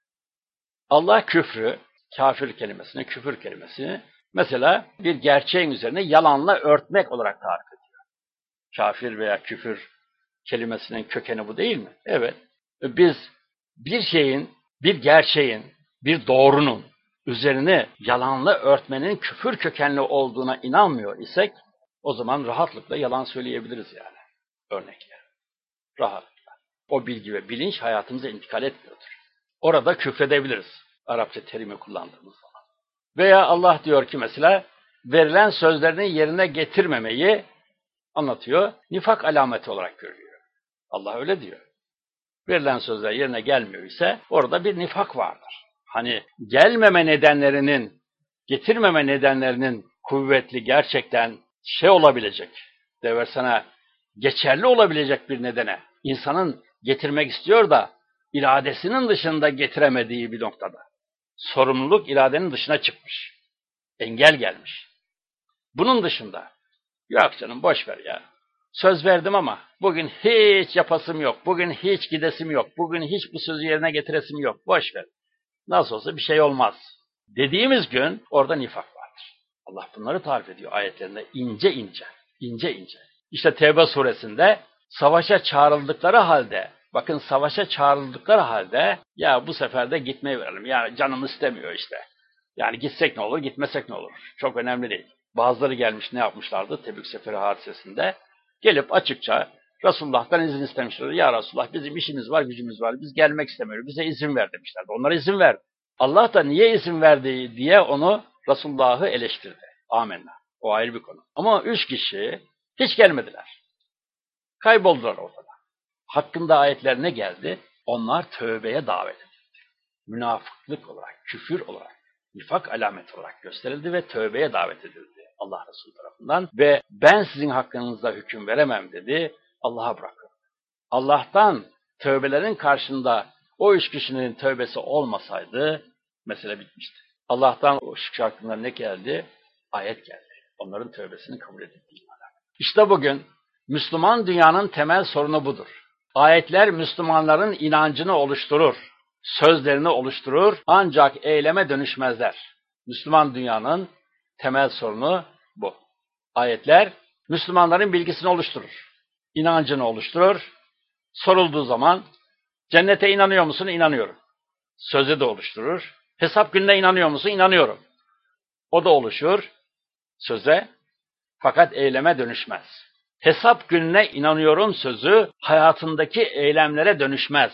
Allah küfrü, kafir kelimesini, küfür kelimesini mesela bir gerçeğin üzerine yalanla örtmek olarak tarif ediyor. Kafir veya küfür kelimesinin kökeni bu değil mi? Evet. Biz bir şeyin, bir gerçeğin, bir doğrunun üzerine yalanla örtmenin küfür kökenli olduğuna inanmıyor isek o zaman rahatlıkla yalan söyleyebiliriz yani. Örnekle. Rahatlıkla. O bilgi ve bilinç hayatımıza intikal etmiyordur. Orada küfredebiliriz. Arapça terimi kullandığımız zaman. Veya Allah diyor ki mesela verilen sözlerini yerine getirmemeyi anlatıyor. Nifak alameti olarak görüyor. Allah öyle diyor. Verilen sözler yerine gelmiyor ise orada bir nifak vardır hani gelmeme nedenlerinin, getirmeme nedenlerinin kuvvetli gerçekten şey olabilecek, deversene geçerli olabilecek bir nedene insanın getirmek istiyor da iradesinin dışında getiremediği bir noktada. Sorumluluk iradenin dışına çıkmış. Engel gelmiş. Bunun dışında yok canım boş ver ya. Söz verdim ama bugün hiç yapasım yok. Bugün hiç gidesim yok. Bugün hiç bu sözü yerine getiresim yok. Boş ver. Nasıl olsa bir şey olmaz. Dediğimiz gün orada nifak vardır. Allah bunları tarif ediyor ayetlerinde ince ince, ince ince. İşte Tevbe suresinde savaşa çağrıldıkları halde, bakın savaşa çağrıldıkları halde ya bu sefer de gitmeyi verelim. Yani canım istemiyor işte. Yani gitsek ne olur, gitmesek ne olur. Çok önemli değil. Bazıları gelmiş ne yapmışlardı Tebük Seferi hadisesinde? Gelip açıkça Resulullah'tan izin istemişler. Ya Resulullah bizim işimiz var, gücümüz var. Biz gelmek istemiyoruz. Bize izin ver demişlerdi. Onlara izin ver. Allah da niye izin verdi diye onu Resulullah'ı eleştirdi. Amenna. O ayrı bir konu. Ama üç kişi hiç gelmediler. Kayboldular ortada. Hakkında ayetler ne geldi? Onlar tövbeye davet edildi. Münafıklık olarak, küfür olarak, nifak alamet olarak gösterildi ve tövbeye davet edildi Allah Resulü tarafından. Ve ben sizin hakkınızda hüküm veremem dedi. Allah'a bırakın. Allah'tan tövbelerin karşında o üç kişinin tövbesi olmasaydı mesele bitmişti. Allah'tan o kişi hakkında ne geldi? Ayet geldi. Onların tövbesini kabul edildiği İşte bugün Müslüman dünyanın temel sorunu budur. Ayetler Müslümanların inancını oluşturur, sözlerini oluşturur ancak eyleme dönüşmezler. Müslüman dünyanın temel sorunu bu. Ayetler Müslümanların bilgisini oluşturur inancını oluşturur. Sorulduğu zaman cennete inanıyor musun? İnanıyorum. Sözü de oluşturur. Hesap gününe inanıyor musun? İnanıyorum. O da oluşur söze fakat eyleme dönüşmez. Hesap gününe inanıyorum sözü hayatındaki eylemlere dönüşmez.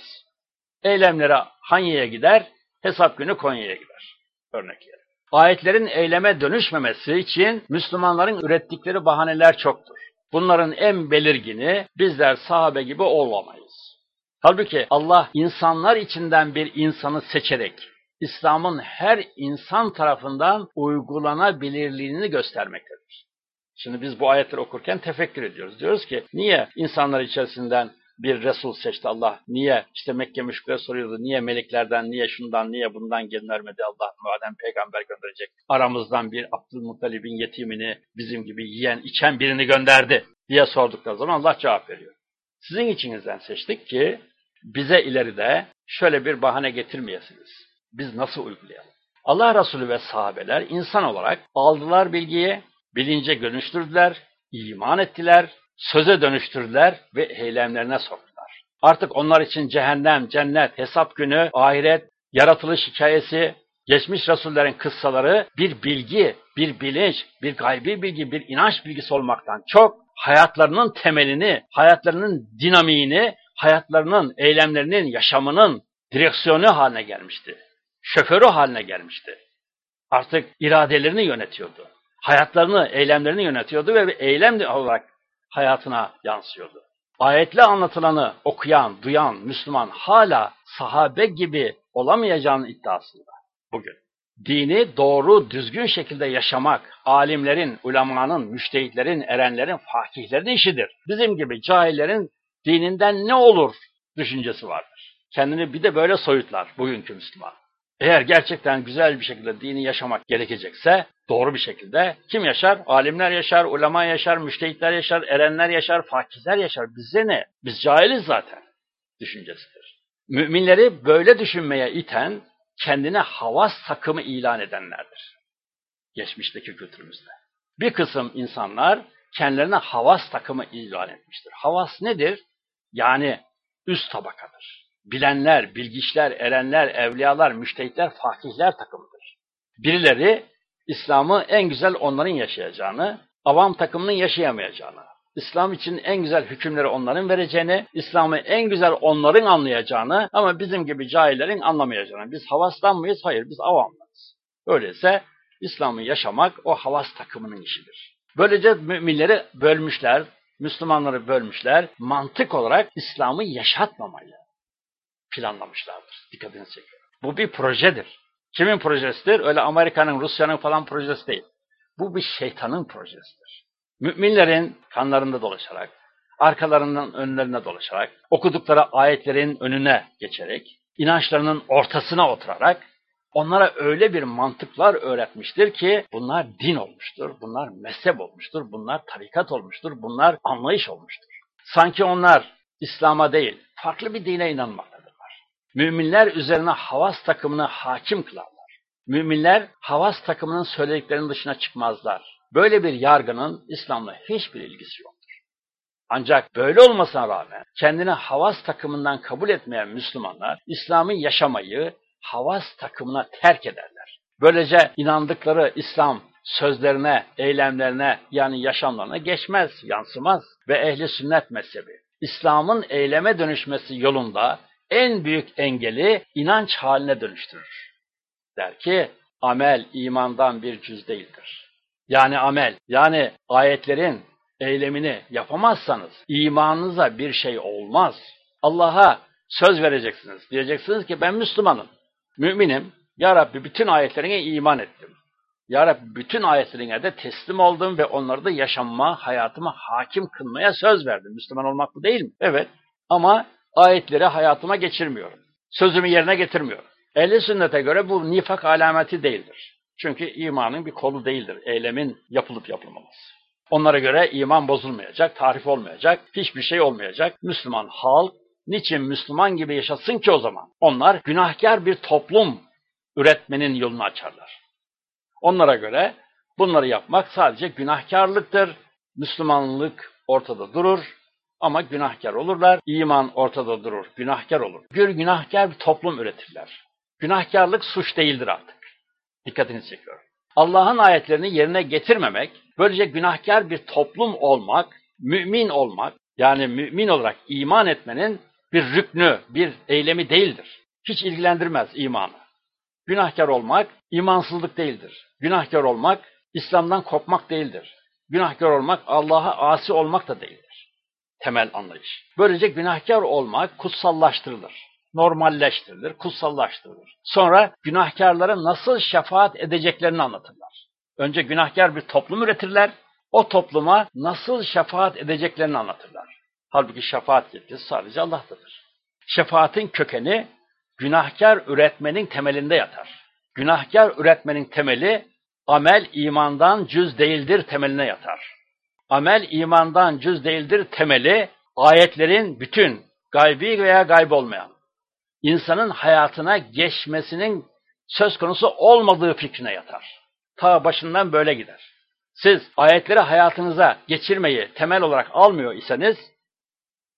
Eylemlere Hanya'ya gider, hesap günü Konya'ya gider. Örnek yeri. Ayetlerin eyleme dönüşmemesi için Müslümanların ürettikleri bahaneler çoktur. Bunların en belirgini bizler sahabe gibi olmamayız. Halbuki Allah insanlar içinden bir insanı seçerek İslam'ın her insan tarafından uygulanabilirliğini göstermektedir. Şimdi biz bu ayetleri okurken tefekkür ediyoruz. Diyoruz ki niye insanlar içerisinden bir Resul seçti Allah? Niye? İşte Mekke müşrikleri soruyordu. Niye meleklerden, niye şundan, niye bundan göndermedi Allah? Madem peygamber gönderecek. Aramızdan bir Abdülmuttalib'in yetimini bizim gibi yiyen, içen birini gönderdi diye sordukları zaman Allah cevap veriyor. Sizin içinizden seçtik ki bize ileride şöyle bir bahane getirmeyesiniz. Biz nasıl uygulayalım? Allah Resulü ve sahabeler insan olarak aldılar bilgiyi, bilince dönüştürdüler, iman ettiler, söze dönüştürdüler ve eylemlerine soktular. Artık onlar için cehennem, cennet, hesap günü, ahiret, yaratılış hikayesi, geçmiş Resullerin kıssaları bir bilgi, bir bilinç, bir gaybi bilgi, bir inanç bilgisi olmaktan çok hayatlarının temelini, hayatlarının dinamiğini, hayatlarının, eylemlerinin, yaşamının direksiyonu haline gelmişti. Şoförü haline gelmişti. Artık iradelerini yönetiyordu. Hayatlarını, eylemlerini yönetiyordu ve bir eylem olarak hayatına yansıyordu. Ayetle anlatılanı okuyan, duyan Müslüman hala sahabe gibi olamayacağının iddiasında bugün. Dini doğru, düzgün şekilde yaşamak, alimlerin, ulemanın, müştehitlerin, erenlerin, fakihlerin işidir. Bizim gibi cahillerin dininden ne olur düşüncesi vardır. Kendini bir de böyle soyutlar bugünkü Müslüman. Eğer gerçekten güzel bir şekilde dini yaşamak gerekecekse doğru bir şekilde kim yaşar? Alimler yaşar, ulema yaşar, müştehitler yaşar, erenler yaşar, fakihler yaşar. Bize ne? Biz cahiliz zaten düşüncesidir. Müminleri böyle düşünmeye iten kendine havas takımı ilan edenlerdir. Geçmişteki kültürümüzde. Bir kısım insanlar kendilerine havas takımı ilan etmiştir. Havas nedir? Yani üst tabakadır. Bilenler, bilgiçler, erenler, evliyalar, müştehitler, fakihler takımıdır. Birileri İslam'ı en güzel onların yaşayacağını, avam takımının yaşayamayacağını, İslam için en güzel hükümleri onların vereceğini, İslam'ı en güzel onların anlayacağını ama bizim gibi cahillerin anlamayacağını. Biz havastan mıyız? Hayır, biz avamlarız. Öyleyse İslam'ı yaşamak o havas takımının işidir. Böylece müminleri bölmüşler, Müslümanları bölmüşler, mantık olarak İslam'ı yaşatmamayı planlamışlardır. Dikkatinizi çekiyorum. Bu bir projedir. Kimin projesidir? Öyle Amerika'nın, Rusya'nın falan projesi değil. Bu bir şeytanın projesidir. Müminlerin kanlarında dolaşarak, arkalarından önlerine dolaşarak, okudukları ayetlerin önüne geçerek, inançlarının ortasına oturarak, onlara öyle bir mantıklar öğretmiştir ki bunlar din olmuştur, bunlar mezhep olmuştur, bunlar tarikat olmuştur, bunlar anlayış olmuştur. Sanki onlar İslam'a değil, farklı bir dine inanmaktadırlar. Müminler üzerine havas takımını hakim kılarlar. Müminler havas takımının söylediklerinin dışına çıkmazlar. Böyle bir yargının İslam'la hiçbir ilgisi yoktur. Ancak böyle olmasına rağmen kendini havas takımından kabul etmeyen Müslümanlar İslam'ı yaşamayı havas takımına terk ederler. Böylece inandıkları İslam sözlerine, eylemlerine yani yaşamlarına geçmez, yansımaz ve ehli sünnet mezhebi İslam'ın eyleme dönüşmesi yolunda en büyük engeli inanç haline dönüştürür. Der ki amel imandan bir cüz değildir. Yani amel, yani ayetlerin eylemini yapamazsanız imanınıza bir şey olmaz. Allah'a söz vereceksiniz. Diyeceksiniz ki ben Müslümanım, müminim. Ya Rabbi bütün ayetlerine iman ettim. Ya Rabbi bütün ayetlerine de teslim oldum ve onları da yaşamma, hayatıma hakim kılmaya söz verdim. Müslüman olmak bu değil mi? Evet. Ama ayetleri hayatıma geçirmiyorum. Sözümü yerine getirmiyorum. Ehli sünnete göre bu nifak alameti değildir. Çünkü imanın bir kolu değildir. Eylemin yapılıp yapılmaması. Onlara göre iman bozulmayacak, tarif olmayacak, hiçbir şey olmayacak. Müslüman halk niçin Müslüman gibi yaşasın ki o zaman? Onlar günahkar bir toplum üretmenin yolunu açarlar. Onlara göre bunları yapmak sadece günahkarlıktır. Müslümanlık ortada durur ama günahkar olurlar. İman ortada durur, günahkar olur. Gür günahkar bir toplum üretirler. Günahkarlık suç değildir artık. Dikkatinizi çekiyorum. Allah'ın ayetlerini yerine getirmemek, böylece günahkar bir toplum olmak, mümin olmak, yani mümin olarak iman etmenin bir rüknü, bir eylemi değildir. Hiç ilgilendirmez imanı. Günahkar olmak imansızlık değildir. Günahkar olmak İslam'dan kopmak değildir. Günahkar olmak Allah'a asi olmak da değildir. Temel anlayış. Böylece günahkar olmak kutsallaştırılır. Normalleştirilir, kutsallaştırılır. Sonra günahkarlara nasıl şefaat edeceklerini anlatırlar. Önce günahkar bir toplum üretirler, o topluma nasıl şefaat edeceklerini anlatırlar. Halbuki şefaat yetkisi sadece Allah'tadır. Şefaatin kökeni günahkar üretmenin temelinde yatar. Günahkar üretmenin temeli amel imandan cüz değildir temeline yatar. Amel imandan cüz değildir temeli ayetlerin bütün gaybi veya gayb olmayan insanın hayatına geçmesinin söz konusu olmadığı fikrine yatar. Ta başından böyle gider. Siz ayetleri hayatınıza geçirmeyi temel olarak almıyor iseniz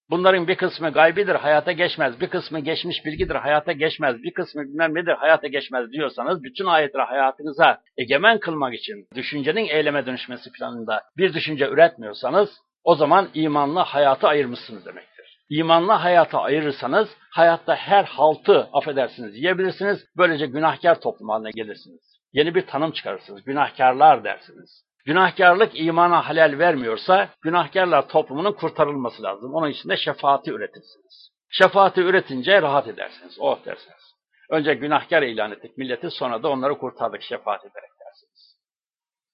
Bunların bir kısmı gaybidir, hayata geçmez. Bir kısmı geçmiş bilgidir, hayata geçmez. Bir kısmı bilmem nedir, hayata geçmez diyorsanız, bütün ayetleri hayatınıza egemen kılmak için düşüncenin eyleme dönüşmesi planında bir düşünce üretmiyorsanız, o zaman imanla hayatı ayırmışsınız demektir. İmanla hayatı ayırırsanız, hayatta her haltı, affedersiniz, yiyebilirsiniz. Böylece günahkar toplum haline gelirsiniz. Yeni bir tanım çıkarırsınız. Günahkarlar dersiniz. Günahkarlık imana halel vermiyorsa günahkarlar toplumunun kurtarılması lazım. Onun için de şefaati üretirsiniz. Şefaati üretince rahat edersiniz. Oh dersiniz. Önce günahkar ilan ettik milleti sonra da onları kurtardık şefaat ederek dersiniz.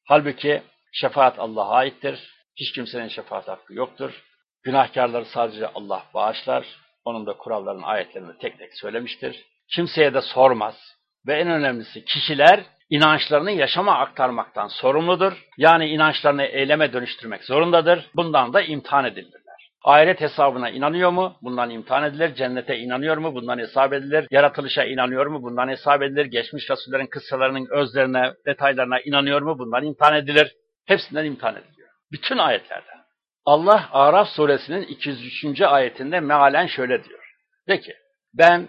Halbuki şefaat Allah'a aittir. Hiç kimsenin şefaat hakkı yoktur. Günahkarları sadece Allah bağışlar. Onun da kuralların ayetlerini tek tek söylemiştir. Kimseye de sormaz. Ve en önemlisi kişiler inançlarını yaşama aktarmaktan sorumludur. Yani inançlarını eyleme dönüştürmek zorundadır. Bundan da imtihan edilirler. Ahiret hesabına inanıyor mu? Bundan imtihan edilir. Cennete inanıyor mu? Bundan hesap edilir. Yaratılışa inanıyor mu? Bundan hesap edilir. Geçmiş Resullerin kıssalarının özlerine, detaylarına inanıyor mu? Bundan imtihan edilir. Hepsinden imtihan ediliyor. Bütün ayetlerden. Allah Araf suresinin 203. ayetinde mealen şöyle diyor. De ki, ben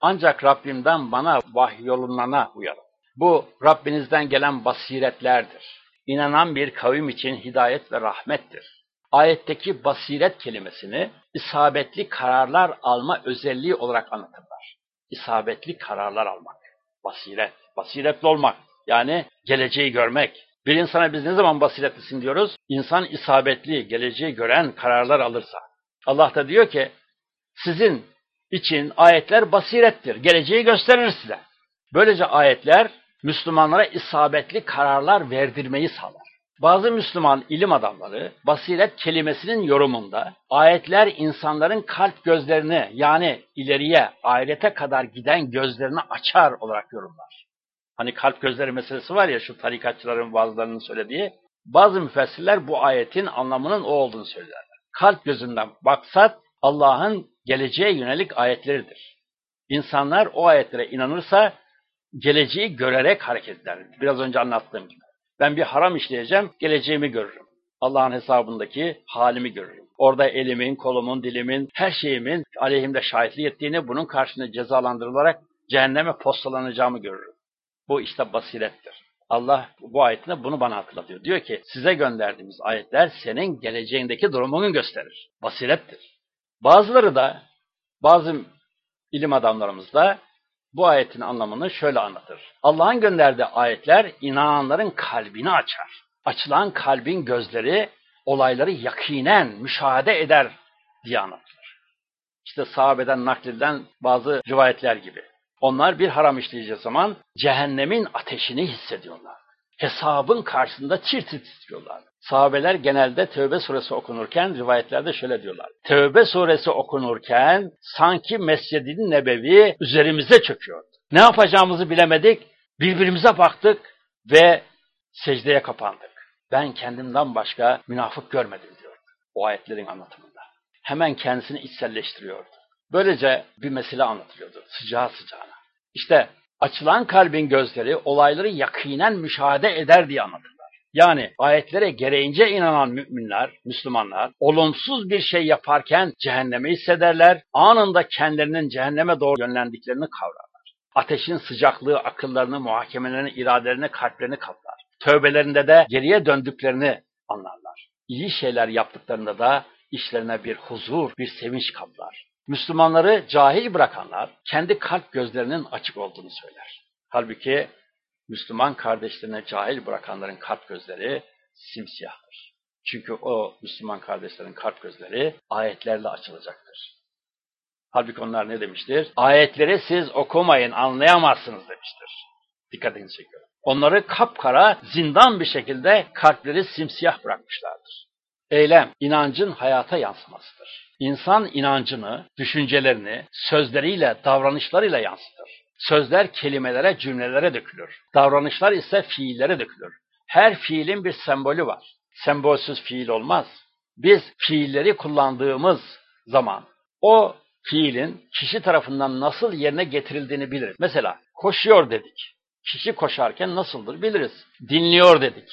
ancak Rabbimden bana vahyolunana uyarım. Bu Rabbinizden gelen basiretlerdir. İnanan bir kavim için hidayet ve rahmettir. Ayetteki basiret kelimesini isabetli kararlar alma özelliği olarak anlatırlar. İsabetli kararlar almak. Basiret. Basiretli olmak. Yani geleceği görmek. Bir insana biz ne zaman basiretlisin diyoruz? İnsan isabetli, geleceği gören kararlar alırsa. Allah da diyor ki, sizin için ayetler basirettir. Geleceği gösterir size. Böylece ayetler Müslümanlara isabetli kararlar verdirmeyi sağlar. Bazı Müslüman ilim adamları basiret kelimesinin yorumunda ayetler insanların kalp gözlerini yani ileriye ahirete kadar giden gözlerini açar olarak yorumlar. Hani kalp gözleri meselesi var ya şu tarikatçıların bazılarının söylediği. Bazı müfessirler bu ayetin anlamının o olduğunu söylerler. Kalp gözünden baksat Allah'ın geleceğe yönelik ayetleridir. İnsanlar o ayetlere inanırsa geleceği görerek hareket eder. Biraz önce anlattığım gibi. Ben bir haram işleyeceğim, geleceğimi görürüm. Allah'ın hesabındaki halimi görürüm. Orada elimin, kolumun, dilimin, her şeyimin aleyhimde şahitlik ettiğini, bunun karşısında cezalandırılarak cehenneme postalanacağımı görürüm. Bu işte basirettir. Allah bu ayetinde bunu bana hatırlatıyor. Diyor ki size gönderdiğimiz ayetler senin geleceğindeki durumunu gösterir. Basirettir. Bazıları da bazı ilim adamlarımız da bu ayetin anlamını şöyle anlatır. Allah'ın gönderdiği ayetler inananların kalbini açar. Açılan kalbin gözleri olayları yakinen müşahede eder diye anlatılır. İşte sahabeden nakledilen bazı rivayetler gibi. Onlar bir haram işleyeceği zaman cehennemin ateşini hissediyorlar. Hesabın karşısında çir çir titriyorlar. Sahabeler genelde Tevbe suresi okunurken rivayetlerde şöyle diyorlar. Tevbe suresi okunurken sanki Mescid-i Nebevi üzerimize çöküyordu. Ne yapacağımızı bilemedik, birbirimize baktık ve secdeye kapandık. Ben kendimden başka münafık görmedim diyor o ayetlerin anlatımında. Hemen kendisini içselleştiriyordu. Böylece bir mesele anlatılıyordu sıcağı sıcağına. İşte açılan kalbin gözleri olayları yakinen müşahede eder diye anlatır. Yani ayetlere gereğince inanan müminler, Müslümanlar olumsuz bir şey yaparken cehennemi hissederler, anında kendilerinin cehenneme doğru yönlendiklerini kavrarlar. Ateşin sıcaklığı akıllarını, muhakemelerini, iradelerini, kalplerini kaplar. Tövbelerinde de geriye döndüklerini anlarlar. İyi şeyler yaptıklarında da işlerine bir huzur, bir sevinç kaplar. Müslümanları cahil bırakanlar kendi kalp gözlerinin açık olduğunu söyler. Halbuki Müslüman kardeşlerine cahil bırakanların kalp gözleri simsiyahtır. Çünkü o Müslüman kardeşlerin kalp gözleri ayetlerle açılacaktır. Halbuki onlar ne demiştir? Ayetleri siz okumayın, anlayamazsınız demiştir. Dikkatinizi çekiyorum. Onları kapkara, zindan bir şekilde kalpleri simsiyah bırakmışlardır. Eylem, inancın hayata yansımasıdır. İnsan inancını, düşüncelerini sözleriyle, davranışlarıyla yansıtır. Sözler kelimelere, cümlelere dökülür. Davranışlar ise fiillere dökülür. Her fiilin bir sembolü var. Sembolsüz fiil olmaz. Biz fiilleri kullandığımız zaman o fiilin kişi tarafından nasıl yerine getirildiğini biliriz. Mesela koşuyor dedik. Kişi koşarken nasıldır biliriz. Dinliyor dedik.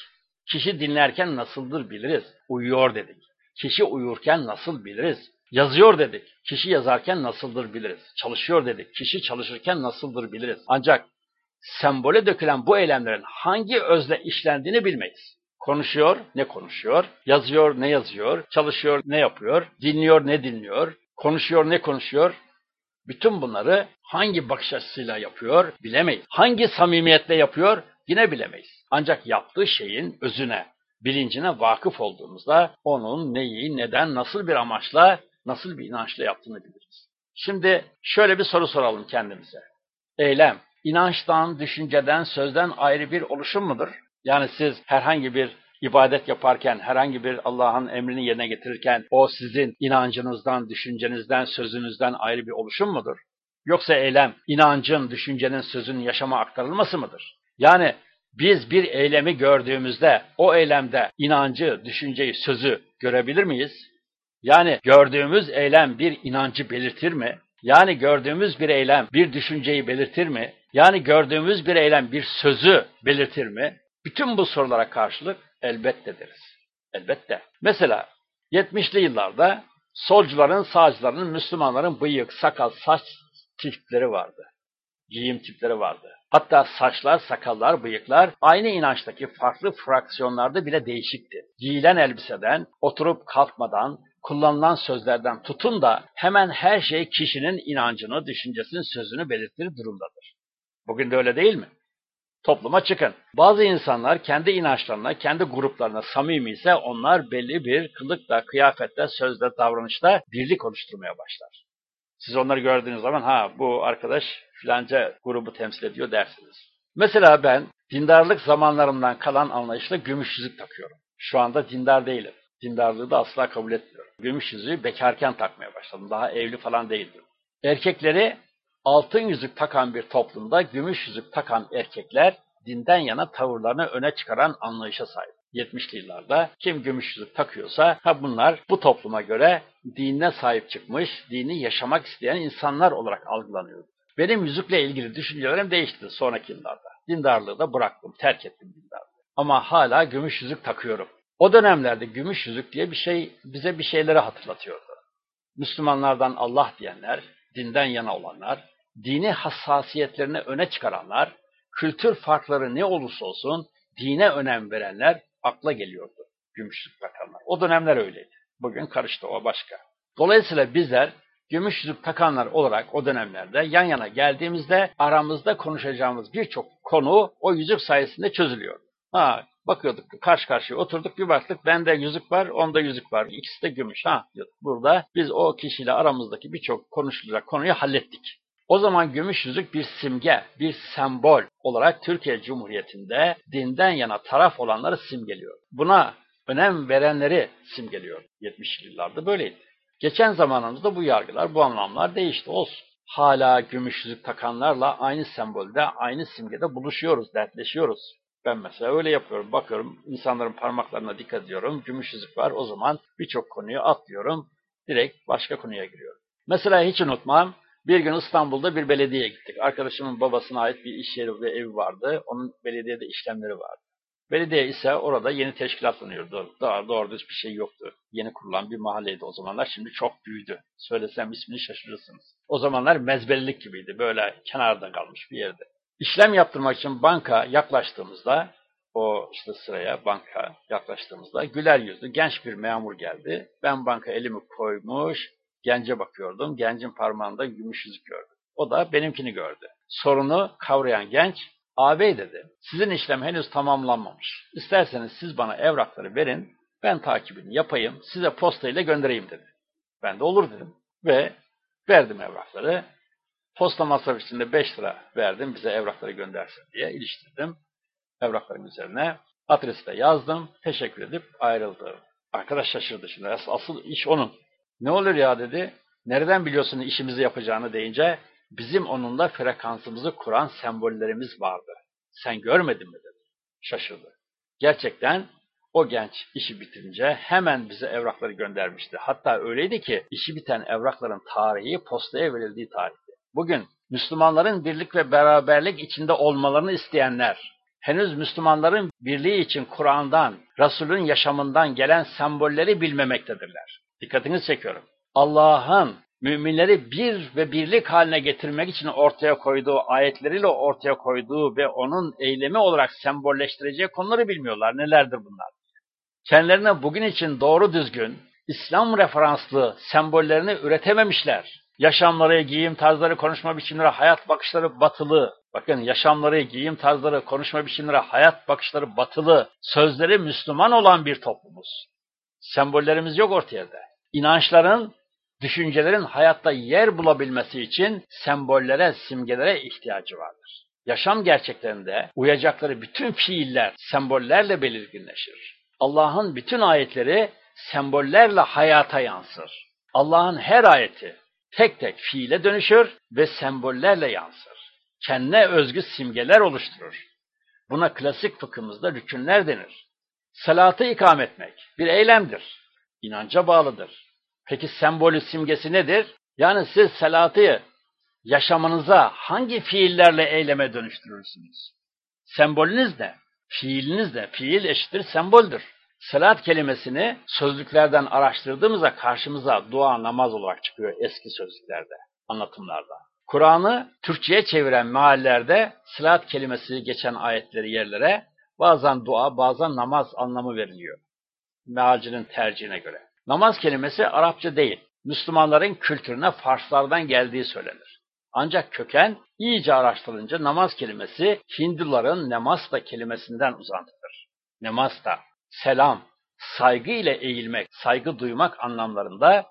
Kişi dinlerken nasıldır biliriz. Uyuyor dedik. Kişi uyurken nasıl biliriz. Yazıyor dedik. Kişi yazarken nasıldır biliriz. Çalışıyor dedik. Kişi çalışırken nasıldır biliriz. Ancak sembole dökülen bu eylemlerin hangi özle işlendiğini bilmeyiz. Konuşuyor, ne konuşuyor? Yazıyor, ne yazıyor? Çalışıyor, ne yapıyor? Dinliyor, ne dinliyor? Konuşuyor, ne konuşuyor? Bütün bunları hangi bakış açısıyla yapıyor bilemeyiz. Hangi samimiyetle yapıyor yine bilemeyiz. Ancak yaptığı şeyin özüne, bilincine vakıf olduğumuzda onun neyi, neden, nasıl bir amaçla, nasıl bir inançla yaptığını biliriz. Şimdi şöyle bir soru soralım kendimize. Eylem, inançtan, düşünceden, sözden ayrı bir oluşum mudur? Yani siz herhangi bir ibadet yaparken, herhangi bir Allah'ın emrini yerine getirirken o sizin inancınızdan, düşüncenizden, sözünüzden ayrı bir oluşum mudur? Yoksa eylem, inancın, düşüncenin, sözün yaşama aktarılması mıdır? Yani biz bir eylemi gördüğümüzde o eylemde inancı, düşünceyi, sözü görebilir miyiz? Yani gördüğümüz eylem bir inancı belirtir mi? Yani gördüğümüz bir eylem bir düşünceyi belirtir mi? Yani gördüğümüz bir eylem bir sözü belirtir mi? Bütün bu sorulara karşılık elbette deriz. Elbette. Mesela 70'li yıllarda solcuların, sağcıların, Müslümanların bıyık, sakal, saç tipleri vardı. Giyim tipleri vardı. Hatta saçlar, sakallar, bıyıklar aynı inançtaki farklı fraksiyonlarda bile değişikti. Giyilen elbiseden, oturup kalkmadan, kullanılan sözlerden tutun da hemen her şey kişinin inancını, düşüncesini, sözünü belirtir durumdadır. Bugün de öyle değil mi? Topluma çıkın. Bazı insanlar kendi inançlarına, kendi gruplarına samimi ise onlar belli bir kılıkla, kıyafetle, sözle, davranışla birlik oluşturmaya başlar. Siz onları gördüğünüz zaman ha bu arkadaş filanca grubu temsil ediyor dersiniz. Mesela ben dindarlık zamanlarımdan kalan anlayışla gümüş yüzük takıyorum. Şu anda dindar değilim. Dindarlığı da asla kabul etmiyorum. Gümüş yüzüğü bekarken takmaya başladım. Daha evli falan değildim. Erkekleri altın yüzük takan bir toplumda gümüş yüzük takan erkekler dinden yana tavırlarını öne çıkaran anlayışa sahip. 70'li yıllarda kim gümüş yüzük takıyorsa ha bunlar bu topluma göre dinine sahip çıkmış, dini yaşamak isteyen insanlar olarak algılanıyordu. Benim yüzükle ilgili düşüncelerim değişti sonraki yıllarda. Dindarlığı da bıraktım, terk ettim dindarlığı. Ama hala gümüş yüzük takıyorum. O dönemlerde gümüş yüzük diye bir şey bize bir şeyleri hatırlatıyordu. Müslümanlardan Allah diyenler, dinden yana olanlar, dini hassasiyetlerini öne çıkaranlar, kültür farkları ne olursa olsun dine önem verenler akla geliyordu gümüşlük takanlar. O dönemler öyleydi. Bugün karıştı o başka. Dolayısıyla bizler gümüşlük takanlar olarak o dönemlerde yan yana geldiğimizde aramızda konuşacağımız birçok konu o yüzük sayesinde çözülüyor. Ha, bakıyorduk karşı karşıya oturduk bir baktık bende yüzük var onda yüzük var ikisi de gümüş. Ha diyorduk. Burada biz o kişiyle aramızdaki birçok konuşulacak konuyu hallettik. O zaman gümüş yüzük bir simge, bir sembol olarak Türkiye Cumhuriyeti'nde dinden yana taraf olanları simgeliyor. Buna önem verenleri simgeliyor. 70'li yıllarda böyleydi. Geçen zamanımızda bu yargılar, bu anlamlar değişti olsun. Hala gümüş yüzük takanlarla aynı sembolde, aynı simgede buluşuyoruz, dertleşiyoruz. Ben mesela öyle yapıyorum. Bakıyorum insanların parmaklarına dikkat ediyorum. Gümüş yüzük var. O zaman birçok konuyu atlıyorum. Direkt başka konuya giriyorum. Mesela hiç unutmam. Bir gün İstanbul'da bir belediyeye gittik. Arkadaşımın babasına ait bir iş yeri ve evi vardı. Onun belediyede işlemleri vardı. Belediye ise orada yeni teşkilatlanıyordu. Daha doğru bir şey yoktu. Yeni kurulan bir mahalleydi o zamanlar. Şimdi çok büyüdü. Söylesem ismini şaşırırsınız. O zamanlar mezbelilik gibiydi. Böyle kenarda kalmış bir yerde. İşlem yaptırmak için banka yaklaştığımızda o işte sıraya banka yaklaştığımızda güler yüzlü genç bir memur geldi. Ben banka elimi koymuş, gence bakıyordum. Gencin parmağında gümüş yüzük gördüm. O da benimkini gördü. Sorunu kavrayan genç, ağabey dedi, sizin işlem henüz tamamlanmamış. İsterseniz siz bana evrakları verin, ben takibini yapayım, size postayla göndereyim dedi. Ben de olur dedim. Ve verdim evrakları. Posta masrafı içinde 5 lira verdim bize evrakları göndersin diye iliştirdim. Evrakların üzerine adresi de yazdım. Teşekkür edip ayrıldım. Arkadaş şaşırdı şimdi. Asıl iş onun. Ne olur ya dedi. Nereden biliyorsun işimizi yapacağını deyince bizim onunla frekansımızı kuran sembollerimiz vardı. Sen görmedin mi dedi. Şaşırdı. Gerçekten o genç işi bitirince hemen bize evrakları göndermişti. Hatta öyleydi ki işi biten evrakların tarihi postaya verildiği tarihti. Bugün Müslümanların birlik ve beraberlik içinde olmalarını isteyenler, henüz Müslümanların birliği için Kur'an'dan, Resul'ün yaşamından gelen sembolleri bilmemektedirler. Dikkatinizi çekiyorum. Allah'ın müminleri bir ve birlik haline getirmek için ortaya koyduğu, ayetleriyle ortaya koyduğu ve onun eylemi olarak sembolleştireceği konuları bilmiyorlar. Nelerdir bunlar? Kendilerine bugün için doğru düzgün, İslam referanslı sembollerini üretememişler. Yaşamları, giyim tarzları, konuşma biçimleri, hayat bakışları batılı. Bakın yaşamları, giyim tarzları, konuşma biçimleri, hayat bakışları batılı. Sözleri Müslüman olan bir toplumuz. Sembollerimiz yok ortaya. İnançların, düşüncelerin hayatta yer bulabilmesi için sembollere, simgelere ihtiyacı vardır. Yaşam gerçeklerinde uyacakları bütün fiiller sembollerle belirginleşir. Allah'ın bütün ayetleri sembollerle hayata yansır. Allah'ın her ayeti tek tek fiile dönüşür ve sembollerle yansır. Kendine özgü simgeler oluşturur. Buna klasik fıkhımızda rükünler denir. Salatı ikam etmek bir eylemdir. İnanca bağlıdır. Peki sembolü simgesi nedir? Yani siz salatı yaşamınıza hangi fiillerle eyleme dönüştürürsünüz? Sembolünüz ne? Fiiliniz ne? Fiil eşittir semboldür. Salat kelimesini sözlüklerden araştırdığımızda karşımıza dua, namaz olarak çıkıyor eski sözlüklerde, anlatımlarda. Kur'an'ı Türkçe'ye çeviren meallerde salat kelimesi geçen ayetleri yerlere bazen dua, bazen namaz anlamı veriliyor. Mealcinin tercihine göre. Namaz kelimesi Arapça değil, Müslümanların kültürüne Farslardan geldiği söylenir. Ancak köken iyice araştırılınca namaz kelimesi Hinduların nemasta kelimesinden uzantıdır. Nemasta, selam, saygı ile eğilmek, saygı duymak anlamlarında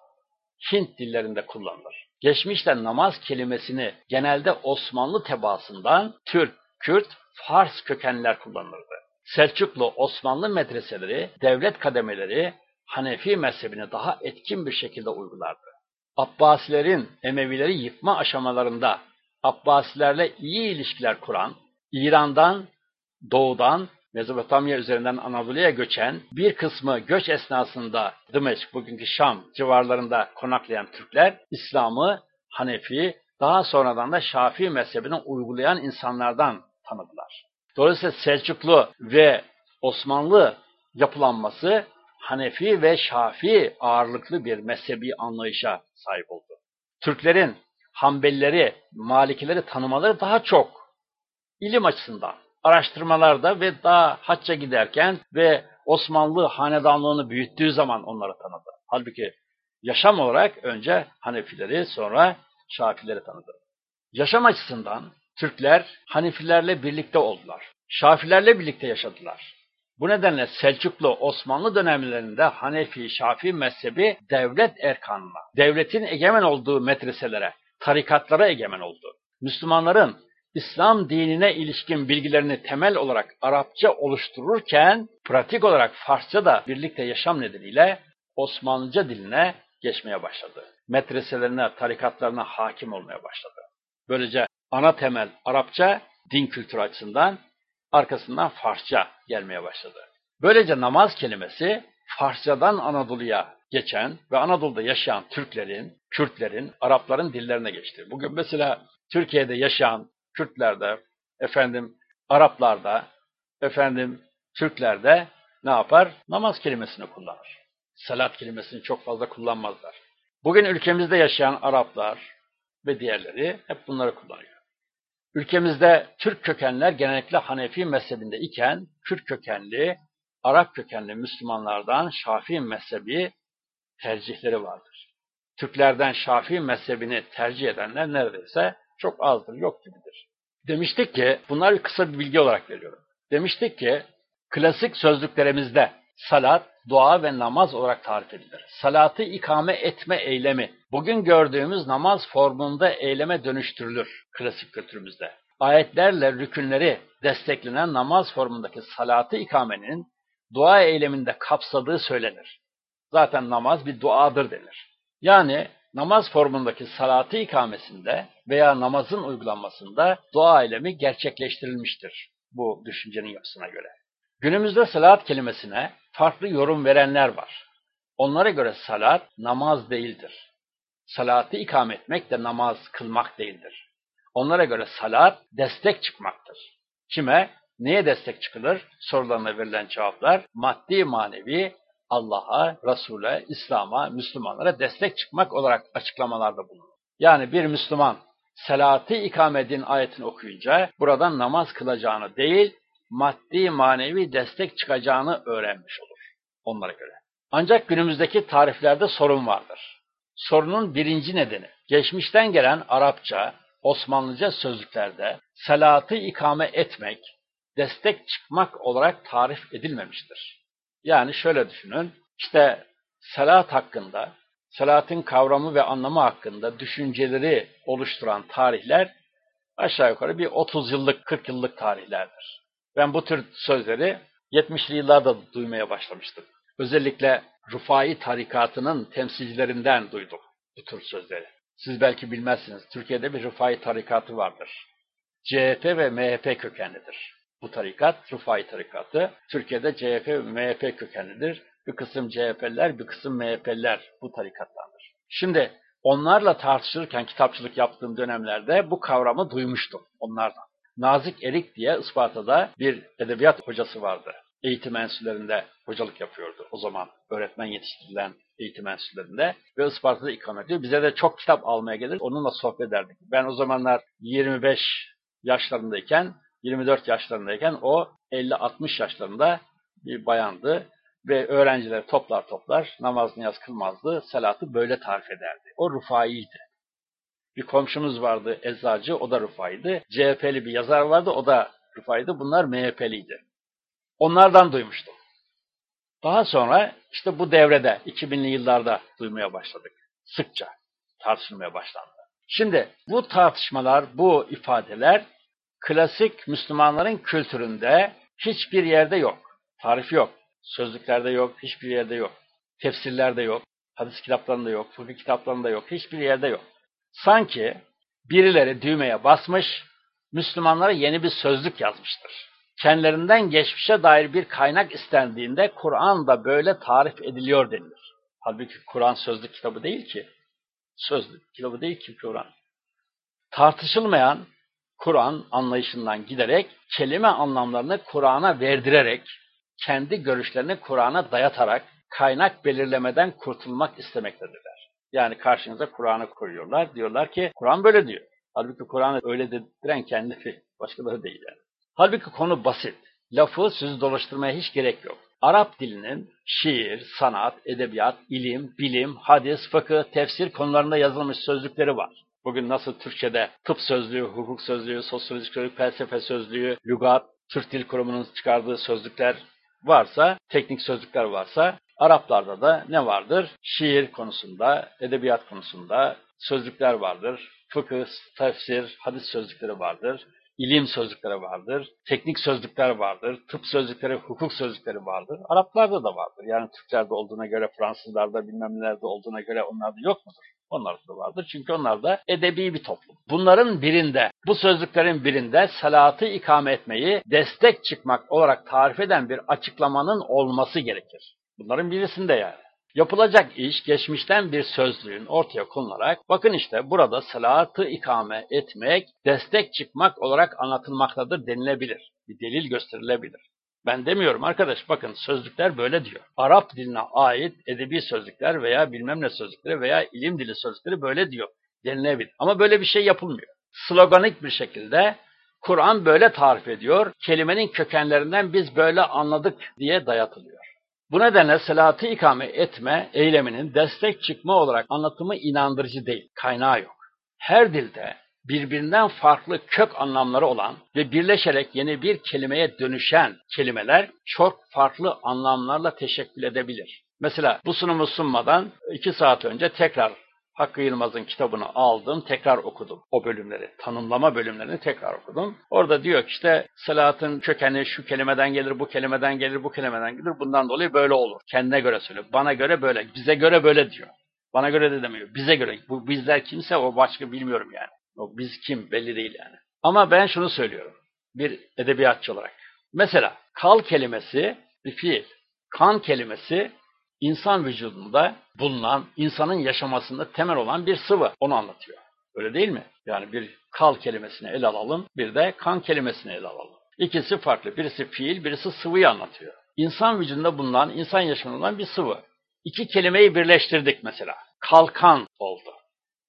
Hint dillerinde kullanılır. Geçmişte namaz kelimesini genelde Osmanlı tebaasından Türk, Kürt, Fars kökenler kullanılırdı. Selçuklu Osmanlı medreseleri, devlet kademeleri Hanefi mezhebini daha etkin bir şekilde uygulardı. Abbasilerin Emevileri yıkma aşamalarında Abbasilerle iyi ilişkiler kuran, İran'dan, doğudan, Mezopotamya üzerinden Anadolu'ya göçen, bir kısmı göç esnasında Dımeşk, bugünkü Şam civarlarında konaklayan Türkler, İslam'ı Hanefi, daha sonradan da Şafii mezhebini uygulayan insanlardan tanıdılar. Dolayısıyla Selçuklu ve Osmanlı yapılanması Hanefi ve Şafii ağırlıklı bir mezhebi anlayışa sahip oldu. Türklerin Hanbelileri, Malikileri tanımaları daha çok ilim açısından araştırmalarda ve daha hacca giderken ve Osmanlı hanedanlığını büyüttüğü zaman onları tanıdı. Halbuki yaşam olarak önce Hanefileri sonra Şafileri tanıdı. Yaşam açısından Türkler Hanefilerle birlikte oldular. Şafilerle birlikte yaşadılar. Bu nedenle Selçuklu Osmanlı dönemlerinde Hanefi Şafii mezhebi devlet erkanına, devletin egemen olduğu medreselere, tarikatlara egemen oldu. Müslümanların İslam dinine ilişkin bilgilerini temel olarak Arapça oluştururken pratik olarak Farsça da birlikte yaşam nedeniyle Osmanlıca diline geçmeye başladı. Medreselerine, tarikatlarına hakim olmaya başladı. Böylece ana temel Arapça din kültürü açısından arkasından Farsça gelmeye başladı. Böylece namaz kelimesi Farsçadan Anadolu'ya geçen ve Anadolu'da yaşayan Türklerin, Kürtlerin, Arapların dillerine geçti. Bugün mesela Türkiye'de yaşayan Kürtlerde, efendim Araplarda, efendim Türklerde ne yapar? Namaz kelimesini kullanır. Salat kelimesini çok fazla kullanmazlar. Bugün ülkemizde yaşayan Araplar ve diğerleri hep bunları kullanıyor. Ülkemizde Türk kökenler genellikle Hanefi mezhebinde iken Kürt kökenli, Arap kökenli Müslümanlardan Şafii mezhebi tercihleri vardır. Türklerden Şafii mezhebini tercih edenler neredeyse çok azdır, yok gibidir. Demiştik ki, bunlar kısa bir bilgi olarak veriyorum. Demiştik ki, klasik sözlüklerimizde salat, dua ve namaz olarak tarif edilir. Salatı ikame etme eylemi, bugün gördüğümüz namaz formunda eyleme dönüştürülür klasik kültürümüzde. Ayetlerle rükünleri desteklenen namaz formundaki salatı ikamenin dua eyleminde kapsadığı söylenir. Zaten namaz bir duadır denir. Yani namaz formundaki salatı ikamesinde veya namazın uygulanmasında dua eylemi gerçekleştirilmiştir bu düşüncenin yapısına göre. Günümüzde salat kelimesine farklı yorum verenler var. Onlara göre salat namaz değildir. Salatı ikame etmek de namaz kılmak değildir. Onlara göre salat destek çıkmaktır. Kime? Neye destek çıkılır? Sorularına verilen cevaplar maddi manevi Allah'a, Resul'e, İslam'a, Müslümanlara destek çıkmak olarak açıklamalarda bulunur. Yani bir Müslüman salatı ikame edin ayetini okuyunca buradan namaz kılacağını değil, maddi manevi destek çıkacağını öğrenmiş olur onlara göre. Ancak günümüzdeki tariflerde sorun vardır. Sorunun birinci nedeni, geçmişten gelen Arapça, Osmanlıca sözlüklerde salatı ikame etmek, destek çıkmak olarak tarif edilmemiştir. Yani şöyle düşünün, işte salat hakkında, salatın kavramı ve anlamı hakkında düşünceleri oluşturan tarihler aşağı yukarı bir 30 yıllık, 40 yıllık tarihlerdir. Ben bu tür sözleri 70'li yıllarda duymaya başlamıştım. Özellikle Rufai tarikatının temsilcilerinden duydum bu tür sözleri. Siz belki bilmezsiniz. Türkiye'de bir Rufai tarikatı vardır. CHP ve MHP kökenlidir. Bu tarikat, Rufai tarikatı, Türkiye'de CHP ve MHP kökenlidir. Bir kısım CHP'liler, bir kısım MHP'liler bu tarikattandır. Şimdi onlarla tartışırken kitapçılık yaptığım dönemlerde bu kavramı duymuştum onlardan. Nazik Erik diye Isparta'da bir edebiyat hocası vardı. Eğitim enstitülerinde hocalık yapıyordu o zaman. Öğretmen yetiştirilen eğitim enstitülerinde ve Isparta'da ikamet ediyor. Bize de çok kitap almaya gelir, onunla sohbet ederdik. Ben o zamanlar 25 yaşlarındayken, 24 yaşlarındayken o 50-60 yaşlarında bir bayandı ve öğrenciler toplar toplar namaz niyaz kılmazdı, salatı böyle tarif ederdi. O Rufai'ydi. Bir komşumuz vardı eczacı, o da Rufai'ydi. CHP'li bir yazar vardı, o da Rufai'ydi. Bunlar MHP'liydi. Onlardan duymuştum. Daha sonra işte bu devrede 2000'li yıllarda duymaya başladık. Sıkça tartışılmaya başlandı. Şimdi bu tartışmalar, bu ifadeler klasik Müslümanların kültüründe hiçbir yerde yok. Tarif yok. Sözlüklerde yok, hiçbir yerde yok. Tefsirlerde yok, hadis kitaplarında yok, fıkıh kitaplarında yok, hiçbir yerde yok. Sanki birileri düğmeye basmış, Müslümanlara yeni bir sözlük yazmıştır. Kendilerinden geçmişe dair bir kaynak istendiğinde Kur'an'da böyle tarif ediliyor denilir. Halbuki Kur'an sözlük kitabı değil ki. Sözlük kitabı değil ki Kur'an. Tartışılmayan Kur'an anlayışından giderek kelime anlamlarını Kur'an'a verdirerek kendi görüşlerini Kur'an'a dayatarak kaynak belirlemeden kurtulmak istemektedirler. Yani karşınıza Kur'an'ı koyuyorlar. Diyorlar ki Kur'an böyle diyor. Halbuki Kur'an'ı öyle dediren kendisi. Başkaları değil yani. Halbuki konu basit. Lafı söz dolaştırmaya hiç gerek yok. Arap dilinin şiir, sanat, edebiyat, ilim, bilim, hadis, fıkıh, tefsir konularında yazılmış sözlükleri var. Bugün nasıl Türkçe'de tıp sözlüğü, hukuk sözlüğü, sosyolojik sözlüğü, felsefe sözlüğü, lügat, Türk Dil Kurumu'nun çıkardığı sözlükler varsa, teknik sözlükler varsa, Araplarda da ne vardır? Şiir konusunda, edebiyat konusunda sözlükler vardır. Fıkıh, tefsir, hadis sözlükleri vardır. İlim sözlükleri vardır. Teknik sözlükler vardır. Tıp sözlükleri, hukuk sözlükleri vardır. Araplarda da vardır. Yani Türklerde olduğuna göre, Fransızlarda bilmem nelerde olduğuna göre onlarda yok mudur? Onlarda da vardır. Çünkü onlar da edebi bir toplum. Bunların birinde, bu sözlüklerin birinde salatı ikame etmeyi destek çıkmak olarak tarif eden bir açıklamanın olması gerekir. Bunların birisinde yani. Yapılacak iş geçmişten bir sözlüğün ortaya konularak bakın işte burada salatı ikame etmek, destek çıkmak olarak anlatılmaktadır denilebilir. Bir delil gösterilebilir. Ben demiyorum arkadaş bakın sözlükler böyle diyor. Arap diline ait edebi sözlükler veya bilmem ne sözlükleri veya ilim dili sözlükleri böyle diyor denilebilir. Ama böyle bir şey yapılmıyor. Sloganik bir şekilde Kur'an böyle tarif ediyor, kelimenin kökenlerinden biz böyle anladık diye dayatılıyor. Bu nedenle salatı ikame etme eyleminin destek çıkma olarak anlatımı inandırıcı değil, kaynağı yok. Her dilde birbirinden farklı kök anlamları olan ve birleşerek yeni bir kelimeye dönüşen kelimeler çok farklı anlamlarla teşekkül edebilir. Mesela bu sunumu sunmadan iki saat önce tekrar Hakkı Yılmaz'ın kitabını aldım, tekrar okudum o bölümleri, tanımlama bölümlerini tekrar okudum. Orada diyor ki işte salatın kökeni şu kelimeden gelir, bu kelimeden gelir, bu kelimeden gelir, bundan dolayı böyle olur. Kendine göre söylüyor. Bana göre böyle, bize göre böyle diyor. Bana göre de demiyor. Bize göre. Bu bizler kimse o başka bilmiyorum yani. O biz kim belli değil yani. Ama ben şunu söylüyorum. Bir edebiyatçı olarak. Mesela kal kelimesi bir fiil. Kan kelimesi insan vücudunda bulunan, insanın yaşamasında temel olan bir sıvı. Onu anlatıyor. Öyle değil mi? Yani bir kal kelimesini ele alalım, bir de kan kelimesini ele alalım. İkisi farklı. Birisi fiil, birisi sıvıyı anlatıyor. İnsan vücudunda bulunan, insan yaşamında olan bir sıvı. İki kelimeyi birleştirdik mesela. Kalkan oldu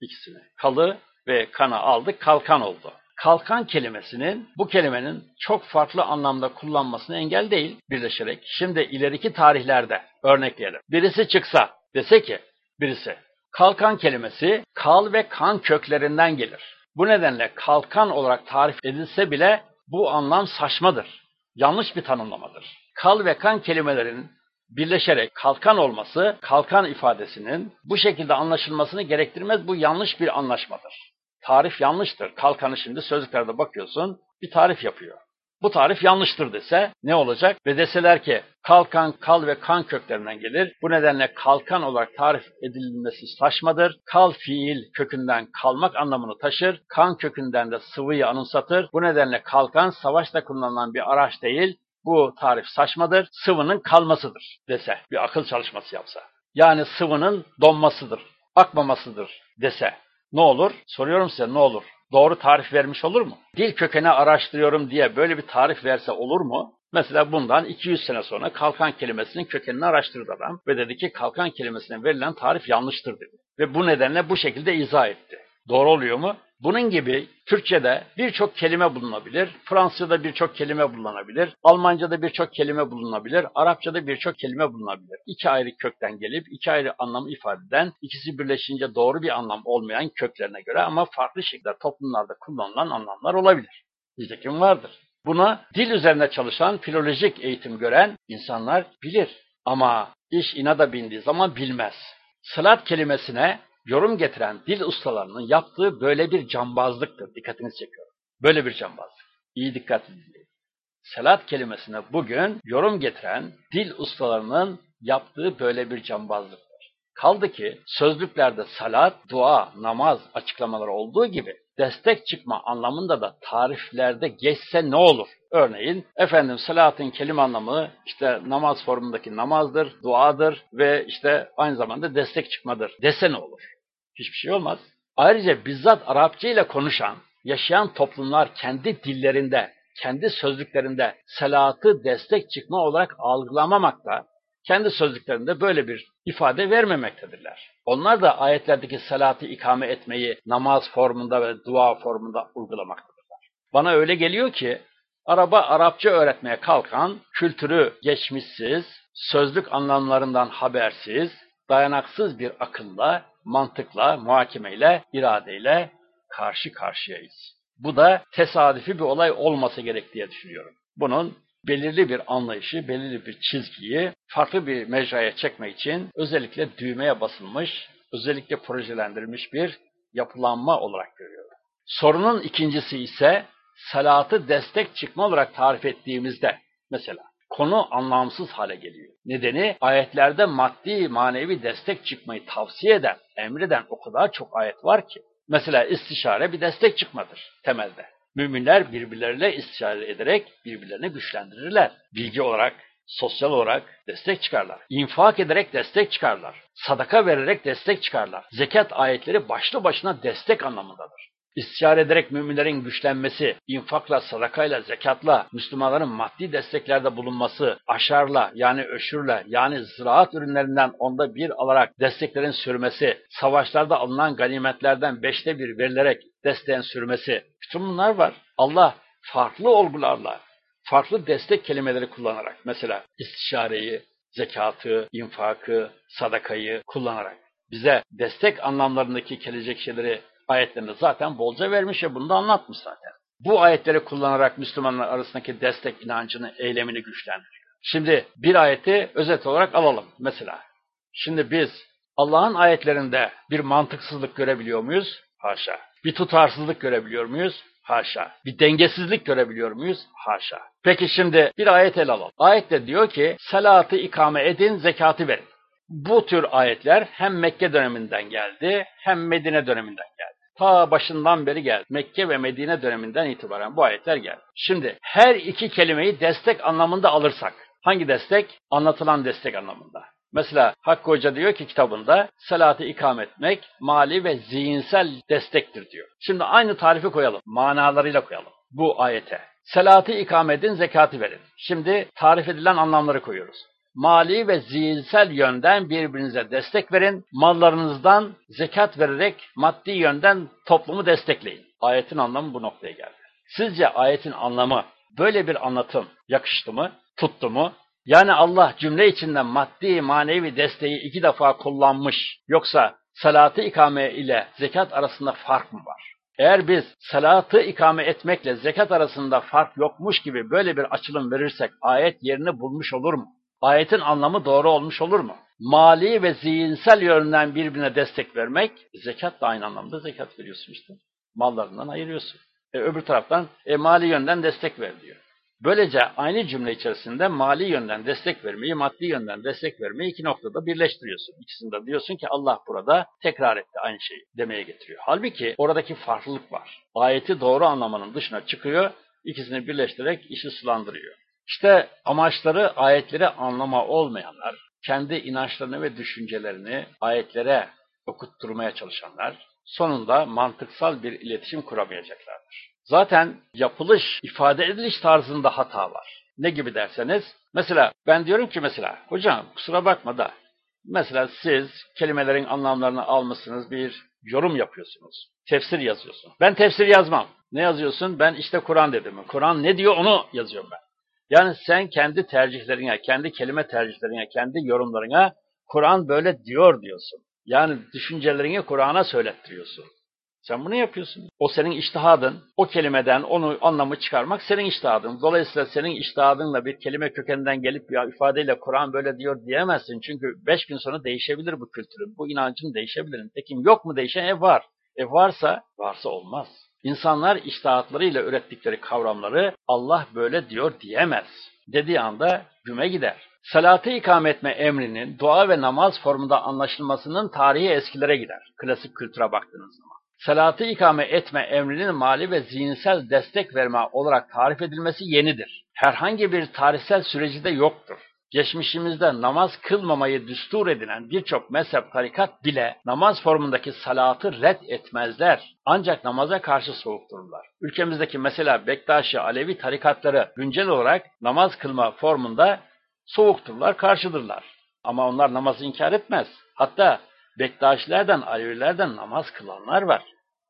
ikisini. Kalı ve kana aldık, kalkan oldu. Kalkan kelimesinin bu kelimenin çok farklı anlamda kullanmasına engel değil birleşerek. Şimdi ileriki tarihlerde örnekleyelim. Birisi çıksa dese ki birisi kalkan kelimesi kal ve kan köklerinden gelir. Bu nedenle kalkan olarak tarif edilse bile bu anlam saçmadır. Yanlış bir tanımlamadır. Kal ve kan kelimelerin birleşerek kalkan olması, kalkan ifadesinin bu şekilde anlaşılmasını gerektirmez. Bu yanlış bir anlaşmadır. Tarif yanlıştır. Kalkanı şimdi sözlüklerde bakıyorsun, bir tarif yapıyor. Bu tarif yanlıştır dese ne olacak? Ve deseler ki kalkan, kal ve kan köklerinden gelir. Bu nedenle kalkan olarak tarif edilmesi saçmadır. Kal fiil kökünden kalmak anlamını taşır. Kan kökünden de sıvıyı anımsatır. Bu nedenle kalkan savaşta kullanılan bir araç değil, bu tarif saçmadır, sıvının kalmasıdır dese, bir akıl çalışması yapsa. Yani sıvının donmasıdır, akmamasıdır dese ne olur? Soruyorum size ne olur? Doğru tarif vermiş olur mu? Dil kökeni araştırıyorum diye böyle bir tarif verse olur mu? Mesela bundan 200 sene sonra kalkan kelimesinin kökenini araştırdı adam ve dedi ki kalkan kelimesine verilen tarif yanlıştır dedi. Ve bu nedenle bu şekilde izah etti. Doğru oluyor mu? Bunun gibi Türkçe'de birçok kelime bulunabilir, Fransızca'da birçok kelime bulunabilir, Almanca'da birçok kelime bulunabilir, Arapça'da birçok kelime bulunabilir. İki ayrı kökten gelip iki ayrı anlam ifade eden, ikisi birleşince doğru bir anlam olmayan köklerine göre ama farklı şekilde toplumlarda kullanılan anlamlar olabilir. Nitekim vardır. Buna dil üzerine çalışan, filolojik eğitim gören insanlar bilir. Ama iş inada bindiği zaman bilmez. Sılat kelimesine yorum getiren dil ustalarının yaptığı böyle bir cambazlıktır. Dikkatinizi çekiyorum. Böyle bir cambazlık. İyi dikkat edin. Selat kelimesine bugün yorum getiren dil ustalarının yaptığı böyle bir cambazlıktır. Kaldı ki sözlüklerde salat, dua, namaz açıklamaları olduğu gibi destek çıkma anlamında da tariflerde geçse ne olur? Örneğin efendim salatın kelime anlamı işte namaz formundaki namazdır, duadır ve işte aynı zamanda destek çıkmadır dese ne olur? Hiçbir şey olmaz. Ayrıca bizzat Arapça ile konuşan, yaşayan toplumlar kendi dillerinde, kendi sözlüklerinde salatı destek çıkma olarak algılamamakta, kendi sözlüklerinde böyle bir ifade vermemektedirler. Onlar da ayetlerdeki salatı ikame etmeyi namaz formunda ve dua formunda uygulamaktadırlar. Bana öyle geliyor ki, araba Arapça öğretmeye kalkan, kültürü geçmişsiz, sözlük anlamlarından habersiz, dayanaksız bir akılla, mantıkla, muhakemeyle, iradeyle karşı karşıyayız. Bu da tesadüfi bir olay olması gerek diye düşünüyorum. Bunun belirli bir anlayışı, belirli bir çizgiyi farklı bir mecraya çekmek için özellikle düğmeye basılmış, özellikle projelendirilmiş bir yapılanma olarak görüyorum. Sorunun ikincisi ise salatı destek çıkma olarak tarif ettiğimizde mesela konu anlamsız hale geliyor. Nedeni ayetlerde maddi manevi destek çıkmayı tavsiye eden, emreden o kadar çok ayet var ki. Mesela istişare bir destek çıkmadır temelde. Müminler birbirleriyle istişare ederek birbirlerini güçlendirirler. Bilgi olarak, sosyal olarak destek çıkarlar. İnfak ederek destek çıkarlar. Sadaka vererek destek çıkarlar. Zekat ayetleri başlı başına destek anlamındadır. İstişare ederek müminlerin güçlenmesi, infakla, sadakayla, zekatla, Müslümanların maddi desteklerde bulunması, aşarla yani öşürle yani ziraat ürünlerinden onda bir alarak desteklerin sürmesi, savaşlarda alınan ganimetlerden beşte bir verilerek desteğin sürmesi, bütün bunlar var. Allah farklı olgularla, farklı destek kelimeleri kullanarak, mesela istişareyi, zekatı, infakı, sadakayı kullanarak bize destek anlamlarındaki gelecek şeyleri ayetlerinde zaten bolca vermiş ya bunu da anlatmış zaten. Bu ayetleri kullanarak Müslümanlar arasındaki destek inancını, eylemini güçlendiriyor. Şimdi bir ayeti özet olarak alalım mesela. Şimdi biz Allah'ın ayetlerinde bir mantıksızlık görebiliyor muyuz? Haşa. Bir tutarsızlık görebiliyor muyuz? Haşa. Bir dengesizlik görebiliyor muyuz? Haşa. Peki şimdi bir ayet ele alalım. Ayette diyor ki salatı ikame edin, zekatı verin. Bu tür ayetler hem Mekke döneminden geldi hem Medine döneminden geldi. Ta başından beri geldi. Mekke ve Medine döneminden itibaren bu ayetler geldi. Şimdi her iki kelimeyi destek anlamında alırsak, hangi destek? Anlatılan destek anlamında. Mesela Hakkı Hoca diyor ki kitabında salatı ikam etmek mali ve zihinsel destektir diyor. Şimdi aynı tarifi koyalım, manalarıyla koyalım bu ayete. Salatı ikam edin, zekatı verin. Şimdi tarif edilen anlamları koyuyoruz mali ve zihinsel yönden birbirinize destek verin. Mallarınızdan zekat vererek maddi yönden toplumu destekleyin. Ayetin anlamı bu noktaya geldi. Sizce ayetin anlamı böyle bir anlatım yakıştı mı, tuttu mu? Yani Allah cümle içinde maddi manevi desteği iki defa kullanmış. Yoksa salatı ikame ile zekat arasında fark mı var? Eğer biz salatı ikame etmekle zekat arasında fark yokmuş gibi böyle bir açılım verirsek ayet yerini bulmuş olur mu? Ayetin anlamı doğru olmuş olur mu? Mali ve zihinsel yönden birbirine destek vermek, zekat da aynı anlamda zekat veriyorsun işte. Mallarından ayırıyorsun. E, öbür taraftan e, mali yönden destek ver diyor. Böylece aynı cümle içerisinde mali yönden destek vermeyi, maddi yönden destek vermeyi iki noktada birleştiriyorsun. İkisinde diyorsun ki Allah burada tekrar etti aynı şeyi demeye getiriyor. Halbuki oradaki farklılık var. Ayeti doğru anlamanın dışına çıkıyor, ikisini birleştirerek işi sulandırıyor. İşte amaçları ayetleri anlama olmayanlar, kendi inançlarını ve düşüncelerini ayetlere okutturmaya çalışanlar, sonunda mantıksal bir iletişim kuramayacaklardır. Zaten yapılış, ifade ediliş tarzında hata var. Ne gibi derseniz, mesela ben diyorum ki mesela, hocam kusura bakma da, mesela siz kelimelerin anlamlarını almışsınız, bir yorum yapıyorsunuz, tefsir yazıyorsun. Ben tefsir yazmam. Ne yazıyorsun? Ben işte Kur'an dedim. Kur'an ne diyor onu yazıyorum ben. Yani sen kendi tercihlerine, kendi kelime tercihlerine, kendi yorumlarına Kur'an böyle diyor diyorsun. Yani düşüncelerini Kur'an'a söylettiriyorsun. Sen bunu yapıyorsun. O senin iştihadın. O kelimeden onu anlamı çıkarmak senin iştihadın. Dolayısıyla senin iştihadınla bir kelime kökeninden gelip bir ifadeyle Kur'an böyle diyor diyemezsin. Çünkü beş gün sonra değişebilir bu kültürün. Bu inancın değişebilir. Tekim yok mu değişen? E var. E varsa, varsa olmaz. İnsanlar iştahatlarıyla ürettikleri kavramları Allah böyle diyor diyemez. Dediği anda güme gider. Salatı ikame etme emrinin dua ve namaz formunda anlaşılmasının tarihi eskilere gider. Klasik kültüre baktığınız zaman. Salatı ikame etme emrinin mali ve zihinsel destek verme olarak tarif edilmesi yenidir. Herhangi bir tarihsel süreci de yoktur. Geçmişimizde namaz kılmamayı düstur edinen birçok mezhep tarikat bile namaz formundaki salatı red etmezler. Ancak namaza karşı soğukturlar. Ülkemizdeki mesela Bektaşi, Alevi tarikatları güncel olarak namaz kılma formunda soğukturlar, karşıdırlar. Ama onlar namazı inkar etmez. Hatta Bektaşilerden, Alevilerden namaz kılanlar var.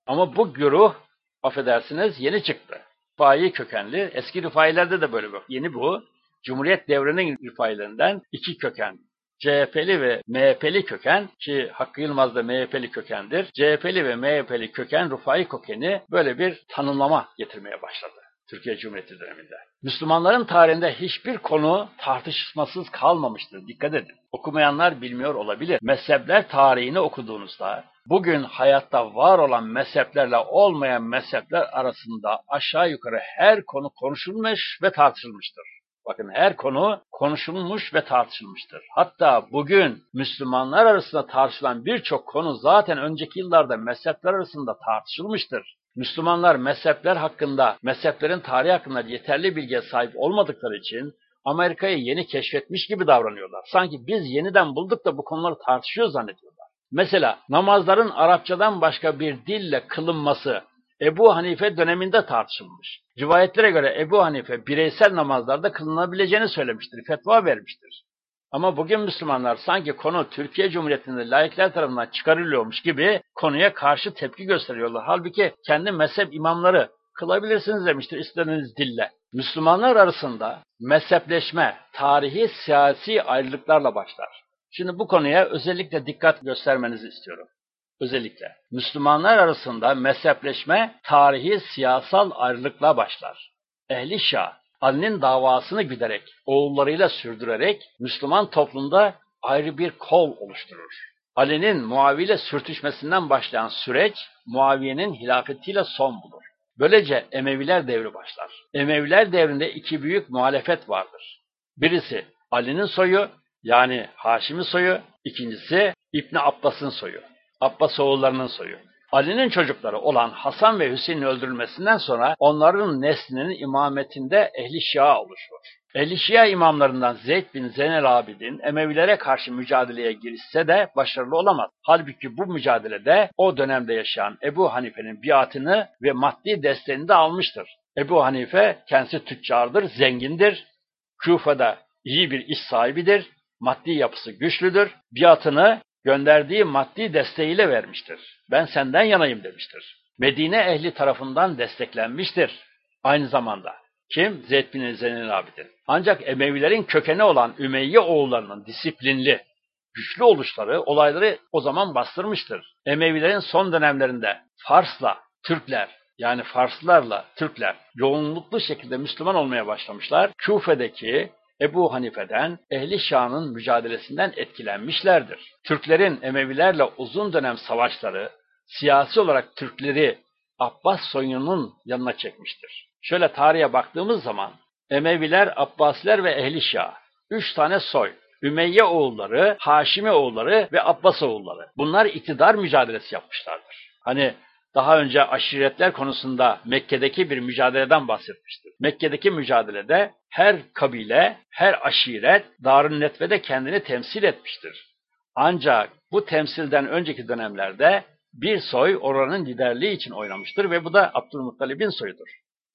Ama bu güruh, affedersiniz, yeni çıktı. Rifai kökenli, eski rifailerde de böyle bir yeni bu. Cumhuriyet devrinin rifailerinden iki köken. CHP'li ve MHP'li köken ki Hakkı Yılmaz da MHP'li kökendir. CHP'li ve MHP'li köken Rufai kökeni böyle bir tanımlama getirmeye başladı. Türkiye Cumhuriyeti döneminde. Müslümanların tarihinde hiçbir konu tartışmasız kalmamıştır. Dikkat edin. Okumayanlar bilmiyor olabilir. Mezhepler tarihini okuduğunuzda bugün hayatta var olan mezheplerle olmayan mezhepler arasında aşağı yukarı her konu konuşulmuş ve tartışılmıştır. Bakın her konu konuşulmuş ve tartışılmıştır. Hatta bugün Müslümanlar arasında tartışılan birçok konu zaten önceki yıllarda mezhepler arasında tartışılmıştır. Müslümanlar mezhepler hakkında, mezheplerin tarihi hakkında yeterli bilgiye sahip olmadıkları için Amerika'yı yeni keşfetmiş gibi davranıyorlar. Sanki biz yeniden bulduk da bu konuları tartışıyor zannediyorlar. Mesela namazların Arapçadan başka bir dille kılınması Ebu Hanife döneminde tartışılmış. Rivayetlere göre Ebu Hanife bireysel namazlarda kılınabileceğini söylemiştir, fetva vermiştir. Ama bugün Müslümanlar sanki konu Türkiye Cumhuriyeti'nde laikler tarafından çıkarılıyormuş gibi konuya karşı tepki gösteriyorlar. Halbuki kendi mezhep imamları kılabilirsiniz demiştir istediğiniz dille. Müslümanlar arasında mezhepleşme, tarihi siyasi ayrılıklarla başlar. Şimdi bu konuya özellikle dikkat göstermenizi istiyorum. Özellikle Müslümanlar arasında mezhepleşme tarihi siyasal ayrılıkla başlar. Ehli Şah, Ali'nin davasını giderek, oğullarıyla sürdürerek Müslüman toplumda ayrı bir kol oluşturur. Ali'nin Muaviye ile sürtüşmesinden başlayan süreç Muaviye'nin hilafetiyle son bulur. Böylece Emeviler devri başlar. Emeviler devrinde iki büyük muhalefet vardır. Birisi Ali'nin soyu yani Haşim'in soyu, ikincisi İbni Abbas'ın soyu, Abbas oğullarının soyu. Ali'nin çocukları olan Hasan ve Hüseyin'in öldürülmesinden sonra onların neslinin imametinde ehli şia oluşur. Ehli şia imamlarından Zeyd bin Zeynel Abidin Emevilere karşı mücadeleye girişse de başarılı olamaz. Halbuki bu mücadelede o dönemde yaşayan Ebu Hanife'nin biatını ve maddi desteğini de almıştır. Ebu Hanife kendisi tüccardır, zengindir. Küfe'de iyi bir iş sahibidir, maddi yapısı güçlüdür. Biatını gönderdiği maddi desteğiyle vermiştir. Ben senden yanayım demiştir. Medine ehli tarafından desteklenmiştir. Aynı zamanda. Kim? Zeyd bin Zeynel Abidin. Ancak Emevilerin kökeni olan Ümeyye oğullarının disiplinli, güçlü oluşları olayları o zaman bastırmıştır. Emevilerin son dönemlerinde Fars'la Türkler yani Farslarla Türkler yoğunluklu şekilde Müslüman olmaya başlamışlar. Küfe'deki Ebu Hanife'den Ehli Şah'ın mücadelesinden etkilenmişlerdir. Türklerin Emevilerle uzun dönem savaşları siyasi olarak Türkleri Abbas soyunun yanına çekmiştir. Şöyle tarihe baktığımız zaman Emeviler, Abbasiler ve Ehli Şah üç tane soy Ümeyye oğulları, Haşimi oğulları ve Abbas oğulları. Bunlar iktidar mücadelesi yapmışlardır. Hani daha önce aşiretler konusunda Mekke'deki bir mücadeleden bahsetmiştir. Mekke'deki mücadelede her kabile, her aşiret Darun Netve'de kendini temsil etmiştir. Ancak bu temsilden önceki dönemlerde bir soy oranın liderliği için oynamıştır ve bu da Abdülmuttalib'in soyudur.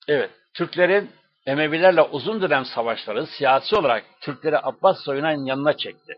Evet, Türklerin Emevilerle uzun dönem savaşları siyasi olarak Türkleri Abbas soyunun yanına çekti.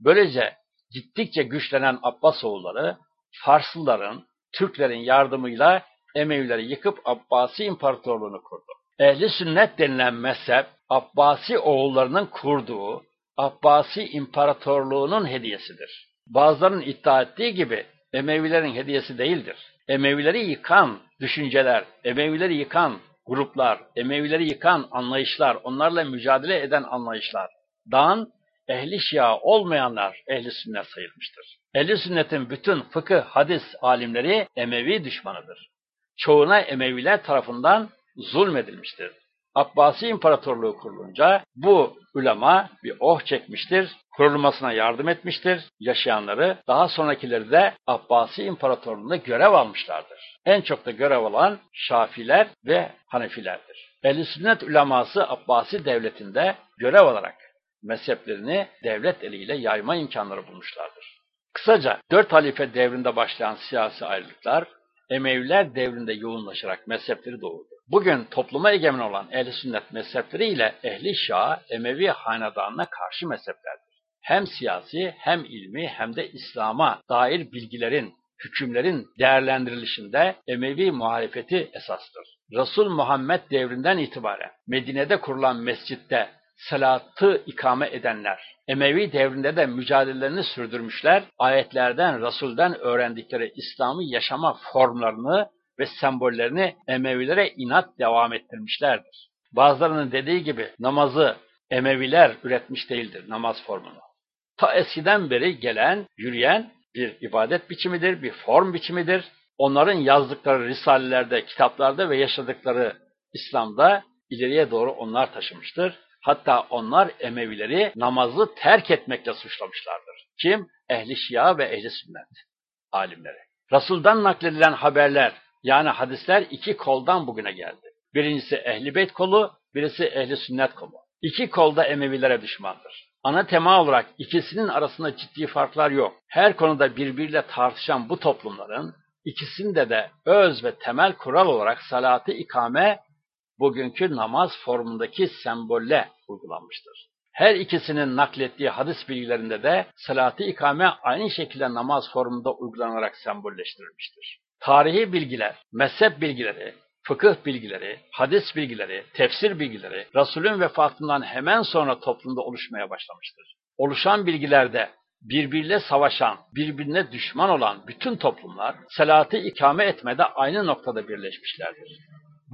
Böylece gittikçe güçlenen Abbas oğulları Farslıların, Türklerin yardımıyla Emevileri yıkıp Abbasi İmparatorluğunu kurdu. Ehli sünnet denilen mezhep Abbasi oğullarının kurduğu Abbasi İmparatorluğu'nun hediyesidir. Bazılarının iddia ettiği gibi Emevilerin hediyesi değildir. Emevileri yıkan düşünceler, Emevileri yıkan gruplar, Emevileri yıkan anlayışlar, onlarla mücadele eden anlayışlar, dan ehli şia olmayanlar ehli sünnet sayılmıştır. Ehli sünnetin bütün fıkıh, hadis alimleri Emevi düşmanıdır. Çoğuna Emeviler tarafından zulmedilmiştir. Abbasi İmparatorluğu kurulunca bu ulema bir oh çekmiştir, kurulmasına yardım etmiştir. Yaşayanları daha sonrakileri de Abbasi İmparatorluğu'nda görev almışlardır. En çok da görev alan Şafiler ve Hanefilerdir. Ehl-i Sünnet uleması Abbasi devletinde görev alarak mezheplerini devlet eliyle yayma imkanları bulmuşlardır. Kısaca dört halife devrinde başlayan siyasi ayrılıklar Emeviler devrinde yoğunlaşarak mezhepleri doğurdu. Bugün topluma egemen olan ehl sünnet mezhepleri ile ehli şia Emevi hanedanına karşı mezheplerdir. Hem siyasi hem ilmi hem de İslam'a dair bilgilerin, hükümlerin değerlendirilişinde Emevi muhalefeti esastır. Resul Muhammed devrinden itibaren Medine'de kurulan mescitte salatı ikame edenler, Emevi devrinde de mücadelelerini sürdürmüşler, ayetlerden, Resul'den öğrendikleri İslam'ı yaşama formlarını ve sembollerini Emevilere inat devam ettirmişlerdir. Bazılarının dediği gibi namazı Emeviler üretmiş değildir namaz formunu. Ta eskiden beri gelen, yürüyen bir ibadet biçimidir, bir form biçimidir. Onların yazdıkları risalelerde, kitaplarda ve yaşadıkları İslam'da ileriye doğru onlar taşımıştır. Hatta onlar Emevileri namazı terk etmekle suçlamışlardır. Kim? Ehli Şia ve Ehli Sünnet alimleri. Resul'dan nakledilen haberler yani hadisler iki koldan bugüne geldi. Birincisi Ehli Beyt kolu, birisi Ehli Sünnet kolu. İki kolda Emevilere düşmandır. Ana tema olarak ikisinin arasında ciddi farklar yok. Her konuda birbiriyle tartışan bu toplumların ikisinde de öz ve temel kural olarak salatı ikame bugünkü namaz formundaki sembolle uygulanmıştır. Her ikisinin naklettiği hadis bilgilerinde de salatı ikame aynı şekilde namaz formunda uygulanarak sembolleştirilmiştir. Tarihi bilgiler, mezhep bilgileri, fıkıh bilgileri, hadis bilgileri, tefsir bilgileri Resulün vefatından hemen sonra toplumda oluşmaya başlamıştır. Oluşan bilgilerde birbiriyle savaşan, birbirine düşman olan bütün toplumlar salatı ikame etmede aynı noktada birleşmişlerdir.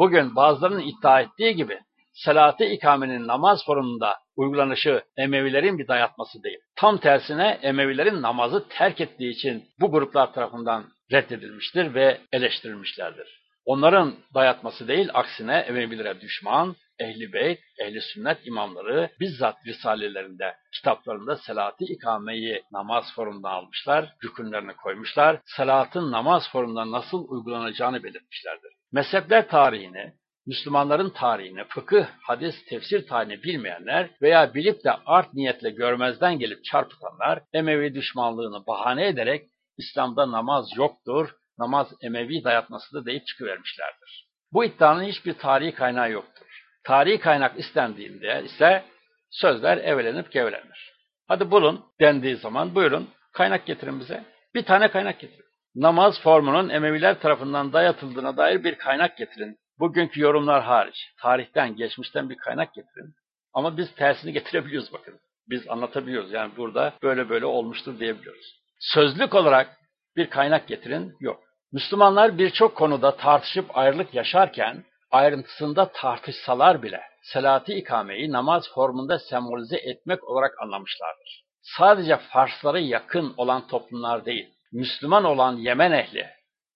Bugün bazılarının iddia ettiği gibi salatı ikamenin namaz formunda uygulanışı Emevilerin bir dayatması değil. Tam tersine Emevilerin namazı terk ettiği için bu gruplar tarafından reddedilmiştir ve eleştirilmişlerdir. Onların dayatması değil, aksine Emevilere düşman, Ehli Beyt, Ehli Sünnet imamları bizzat risalelerinde, kitaplarında salatı ikameyi namaz formundan almışlar, rükünlerini koymuşlar, salatın namaz formunda nasıl uygulanacağını belirtmişlerdir. Mezhepler tarihini, Müslümanların tarihini, fıkıh, hadis, tefsir tarihini bilmeyenler veya bilip de art niyetle görmezden gelip çarpıtanlar Emevi düşmanlığını bahane ederek İslam'da namaz yoktur, namaz Emevi dayatmasıdır deyip çıkıvermişlerdir. Bu iddianın hiçbir tarihi kaynağı yoktur. Tarihi kaynak istendiğinde ise sözler evelenip gevelenir. Hadi bulun dendiği zaman buyurun kaynak getirin bize. Bir tane kaynak getirin. Namaz formunun Emeviler tarafından dayatıldığına dair bir kaynak getirin. Bugünkü yorumlar hariç, tarihten, geçmişten bir kaynak getirin. Ama biz tersini getirebiliyoruz bakın. Biz anlatabiliyoruz. Yani burada böyle böyle olmuştur diyebiliyoruz. Sözlük olarak bir kaynak getirin, yok. Müslümanlar birçok konuda tartışıp ayrılık yaşarken, ayrıntısında tartışsalar bile, selati ikameyi namaz formunda sembolize etmek olarak anlamışlardır. Sadece Farslara yakın olan toplumlar değil, Müslüman olan Yemen ehli,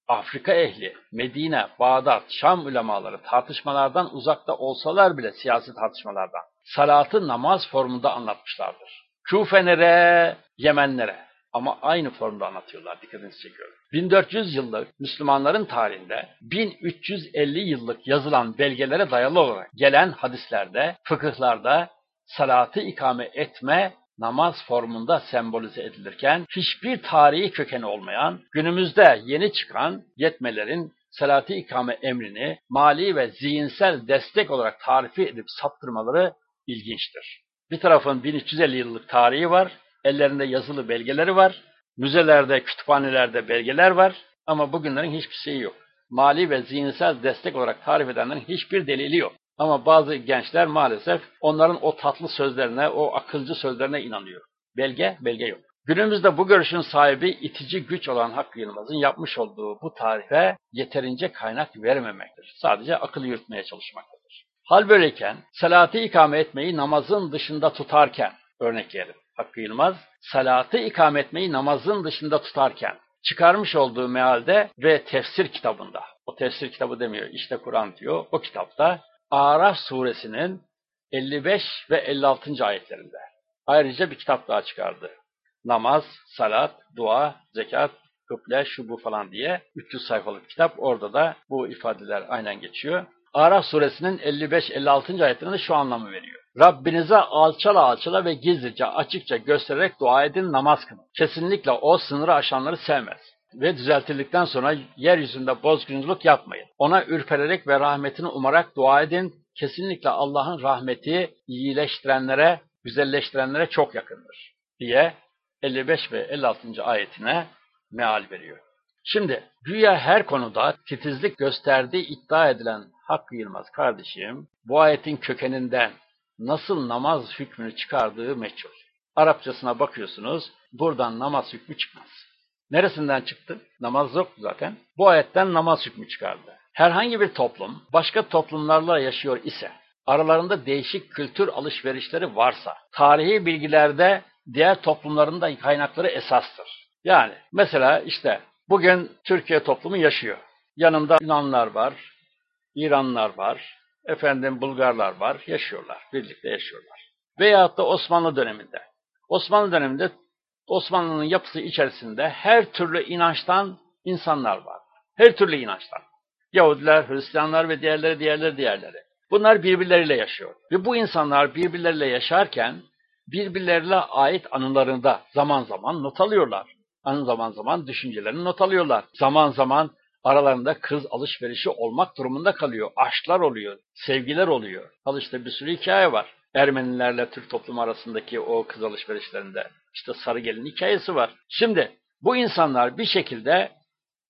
Afrika ehli, Medine, Bağdat, Şam ulemaları tartışmalardan uzakta olsalar bile siyasi tartışmalardan salatı namaz formunda anlatmışlardır. Küfenere, Yemenlere ama aynı formda anlatıyorlar dikkatinizi çekiyorum. 1400 yıllık Müslümanların tarihinde 1350 yıllık yazılan belgelere dayalı olarak gelen hadislerde, fıkıhlarda salatı ikame etme namaz formunda sembolize edilirken hiçbir tarihi kökeni olmayan, günümüzde yeni çıkan yetmelerin salatı ikame emrini mali ve zihinsel destek olarak tarifi edip saptırmaları ilginçtir. Bir tarafın 1350 yıllık tarihi var, ellerinde yazılı belgeleri var, müzelerde, kütüphanelerde belgeler var ama bugünlerin hiçbir şeyi yok. Mali ve zihinsel destek olarak tarif edenlerin hiçbir delili yok. Ama bazı gençler maalesef onların o tatlı sözlerine, o akılcı sözlerine inanıyor. Belge, belge yok. Günümüzde bu görüşün sahibi itici güç olan Hakkı Yılmaz'ın yapmış olduğu bu tarife yeterince kaynak vermemektir. Sadece akıl yürütmeye çalışmaktadır. Hal böyleyken, salatı ikame etmeyi namazın dışında tutarken, örnek verelim. Hakkı Yılmaz, salatı ikame etmeyi namazın dışında tutarken, çıkarmış olduğu mealde ve tefsir kitabında, o tefsir kitabı demiyor, işte Kur'an diyor, o kitapta Araf suresinin 55 ve 56. ayetlerinde. Ayrıca bir kitap daha çıkardı. Namaz, salat, dua, zekat, kıble, şu bu falan diye 300 sayfalık kitap. Orada da bu ifadeler aynen geçiyor. Araf suresinin 55-56. ayetlerinde şu anlamı veriyor. Rabbinize alçala alçala ve gizlice, açıkça göstererek dua edin, namaz kılın. Kesinlikle o sınırı aşanları sevmez ve düzeltildikten sonra yeryüzünde bozgunculuk yapmayın. Ona ürpererek ve rahmetini umarak dua edin. Kesinlikle Allah'ın rahmeti iyileştirenlere, güzelleştirenlere çok yakındır diye 55 ve 56. ayetine meal veriyor. Şimdi güya her konuda titizlik gösterdiği iddia edilen Hakkı Yılmaz kardeşim bu ayetin kökeninden nasıl namaz hükmünü çıkardığı meçhul. Arapçasına bakıyorsunuz buradan namaz hükmü çıkmaz. Neresinden çıktı? Namaz yoktu zaten. Bu ayetten namaz hükmü çıkardı. Herhangi bir toplum başka toplumlarla yaşıyor ise, aralarında değişik kültür alışverişleri varsa, tarihi bilgilerde diğer toplumların da kaynakları esastır. Yani mesela işte bugün Türkiye toplumu yaşıyor. Yanında Yunanlar var, İranlar var, efendim Bulgarlar var, yaşıyorlar, birlikte yaşıyorlar. Veyahut da Osmanlı döneminde. Osmanlı döneminde Osmanlı'nın yapısı içerisinde her türlü inançtan insanlar var. Her türlü inançtan. Yahudiler, Hristiyanlar ve diğerleri, diğerleri, diğerleri. Bunlar birbirleriyle yaşıyor. Ve bu insanlar birbirleriyle yaşarken birbirlerine ait anılarını da zaman zaman not alıyorlar. Anı zaman zaman düşüncelerini not alıyorlar. Zaman zaman aralarında kız alışverişi olmak durumunda kalıyor. Aşklar oluyor, sevgiler oluyor. Al işte bir sürü hikaye var. Ermenilerle Türk toplumu arasındaki o kız alışverişlerinde. İşte sarı gelin hikayesi var. Şimdi bu insanlar bir şekilde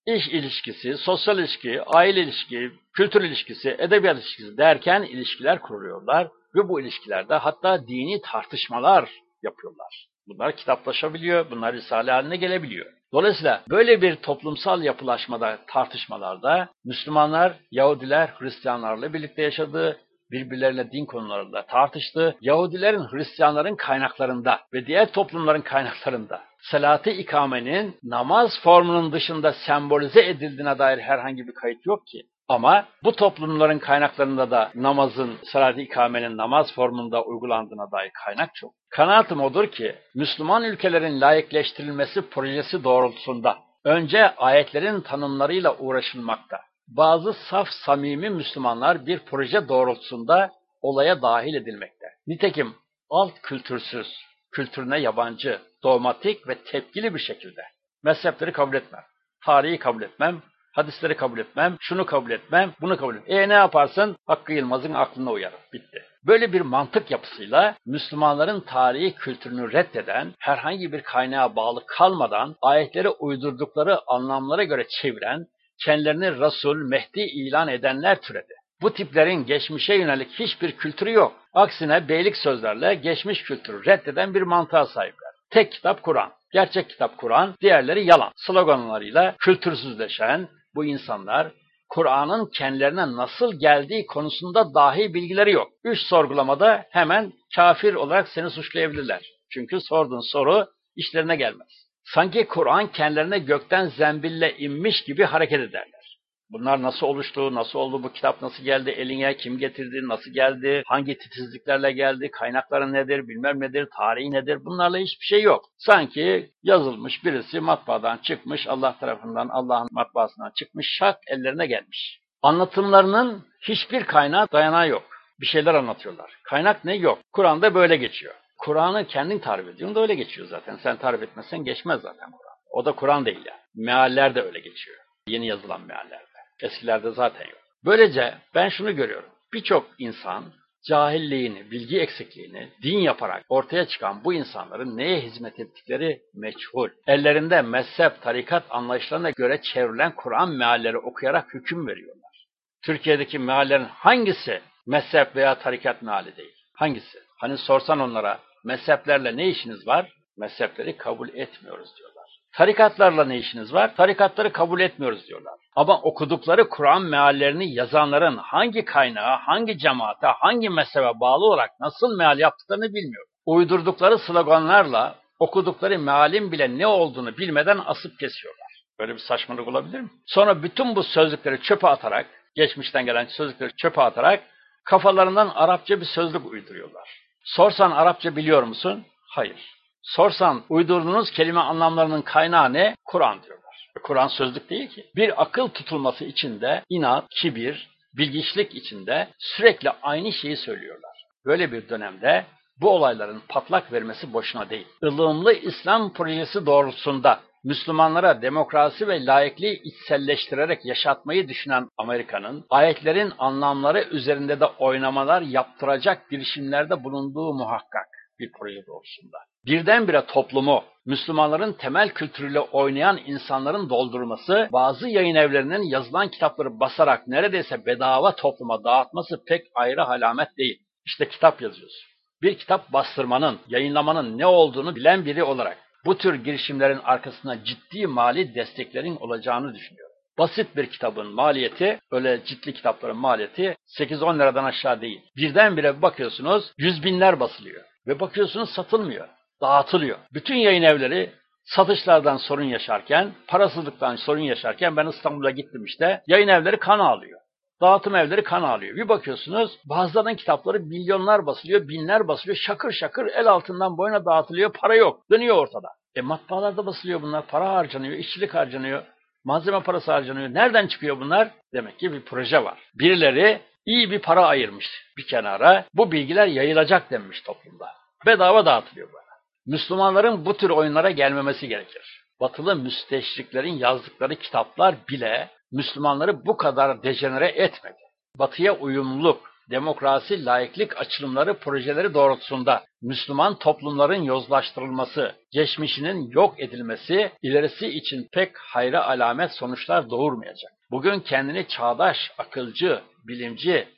iş ilişkisi, sosyal ilişki, aile ilişki, kültür ilişkisi, edebiyat ilişkisi derken ilişkiler kuruyorlar ve bu ilişkilerde hatta dini tartışmalar yapıyorlar. Bunlar kitaplaşabiliyor, bunlar risale haline gelebiliyor. Dolayısıyla böyle bir toplumsal yapılaşmada, tartışmalarda Müslümanlar, Yahudiler, Hristiyanlarla birlikte yaşadı, birbirleriyle din konularında tartıştı. Yahudilerin, Hristiyanların kaynaklarında ve diğer toplumların kaynaklarında salatı ikamenin namaz formunun dışında sembolize edildiğine dair herhangi bir kayıt yok ki. Ama bu toplumların kaynaklarında da namazın, salat-ı ikamenin namaz formunda uygulandığına dair kaynak çok. Kanaatim odur ki, Müslüman ülkelerin layıkleştirilmesi projesi doğrultusunda önce ayetlerin tanımlarıyla uğraşılmakta. Bazı saf, samimi Müslümanlar bir proje doğrultusunda olaya dahil edilmekte. Nitekim alt kültürsüz, kültürüne yabancı, dogmatik ve tepkili bir şekilde mezhepleri kabul etmem, tarihi kabul etmem, hadisleri kabul etmem, şunu kabul etmem, bunu kabul etmem. E ne yaparsın? Hakkı Yılmaz'ın aklına uyarım. Bitti. Böyle bir mantık yapısıyla Müslümanların tarihi kültürünü reddeden, herhangi bir kaynağa bağlı kalmadan ayetleri uydurdukları anlamlara göre çeviren, kendilerini Resul, Mehdi ilan edenler türedi. Bu tiplerin geçmişe yönelik hiçbir kültürü yok. Aksine beylik sözlerle geçmiş kültürü reddeden bir mantığa sahipler. Tek kitap Kur'an. Gerçek kitap Kur'an, diğerleri yalan. Sloganlarıyla kültürsüzleşen bu insanlar Kur'an'ın kendilerine nasıl geldiği konusunda dahi bilgileri yok. Üç sorgulamada hemen kafir olarak seni suçlayabilirler. Çünkü sorduğun soru işlerine gelmez. Sanki Kur'an kendilerine gökten zembille inmiş gibi hareket ederler. Bunlar nasıl oluştu, nasıl oldu, bu kitap nasıl geldi eline, kim getirdi, nasıl geldi, hangi titizliklerle geldi, kaynakları nedir, bilmem nedir, tarihi nedir, bunlarla hiçbir şey yok. Sanki yazılmış birisi matbaadan çıkmış, Allah tarafından, Allah'ın matbaasından çıkmış, şak ellerine gelmiş. Anlatımlarının hiçbir kaynağı dayanağı yok. Bir şeyler anlatıyorlar. Kaynak ne? Yok. Kur'an'da böyle geçiyor. Kur'an'ı kendin tarif ediyorsun da öyle geçiyor zaten. Sen tarif etmezsen geçmez zaten Kur'an. O da Kur'an değil yani. Mealler de öyle geçiyor. Yeni yazılan meallerde. Eskilerde zaten yok. Böylece ben şunu görüyorum. Birçok insan cahilliğini, bilgi eksikliğini din yaparak ortaya çıkan bu insanların neye hizmet ettikleri meçhul. Ellerinde mezhep, tarikat anlayışlarına göre çevrilen Kur'an mealleri okuyarak hüküm veriyorlar. Türkiye'deki meallerin hangisi mezhep veya tarikat meali değil? Hangisi? Hani sorsan onlara mezheplerle ne işiniz var? Mezhepleri kabul etmiyoruz diyorlar. Tarikatlarla ne işiniz var? Tarikatları kabul etmiyoruz diyorlar. Ama okudukları Kur'an meallerini yazanların hangi kaynağa, hangi cemaate, hangi mezhebe bağlı olarak nasıl meal yaptıklarını bilmiyor. Uydurdukları sloganlarla okudukları mealin bile ne olduğunu bilmeden asıp kesiyorlar. Böyle bir saçmalık olabilir mi? Sonra bütün bu sözlükleri çöpe atarak, geçmişten gelen sözlükleri çöpe atarak kafalarından Arapça bir sözlük uyduruyorlar. Sorsan Arapça biliyor musun? Hayır. Sorsan uydurduğunuz kelime anlamlarının kaynağı ne? Kur'an diyorlar. Kur'an sözlük değil ki. Bir akıl tutulması içinde inat, kibir, bilgiçlik içinde sürekli aynı şeyi söylüyorlar. Böyle bir dönemde bu olayların patlak vermesi boşuna değil. Ilımlı İslam projesi doğrultusunda Müslümanlara demokrasi ve laikliği içselleştirerek yaşatmayı düşünen Amerika'nın ayetlerin anlamları üzerinde de oynamalar yaptıracak girişimlerde bulunduğu muhakkak bir proje doğrusunda. Birdenbire toplumu Müslümanların temel kültürüyle oynayan insanların doldurması, bazı yayın evlerinin yazılan kitapları basarak neredeyse bedava topluma dağıtması pek ayrı alamet değil. İşte kitap yazıyoruz. Bir kitap bastırmanın, yayınlamanın ne olduğunu bilen biri olarak bu tür girişimlerin arkasında ciddi mali desteklerin olacağını düşünüyorum. Basit bir kitabın maliyeti, öyle ciddi kitapların maliyeti 8-10 liradan aşağı değil. Birdenbire bakıyorsunuz yüz binler basılıyor. Ve bakıyorsunuz satılmıyor, dağıtılıyor. Bütün yayın evleri satışlardan sorun yaşarken, parasızlıktan sorun yaşarken ben İstanbul'a gittim işte. Yayın evleri kan ağlıyor. Dağıtım evleri kan ağlıyor. Bir bakıyorsunuz bazılarının kitapları milyonlar basılıyor, binler basılıyor. Şakır şakır el altından boyuna dağıtılıyor. Para yok. Dönüyor ortada. E matbaalarda basılıyor bunlar. Para harcanıyor, işçilik harcanıyor. Malzeme parası harcanıyor. Nereden çıkıyor bunlar? Demek ki bir proje var. Birileri iyi bir para ayırmış bir kenara. Bu bilgiler yayılacak denmiş toplumda. Bedava dağıtılıyor böyle. Müslümanların bu tür oyunlara gelmemesi gerekir. Batılı müsteşriklerin yazdıkları kitaplar bile Müslümanları bu kadar dejenere etmedi. Batıya uyumluluk, demokrasi, laiklik açılımları projeleri doğrultusunda Müslüman toplumların yozlaştırılması, geçmişinin yok edilmesi ilerisi için pek hayra alamet sonuçlar doğurmayacak. Bugün kendini çağdaş, akılcı, bilimci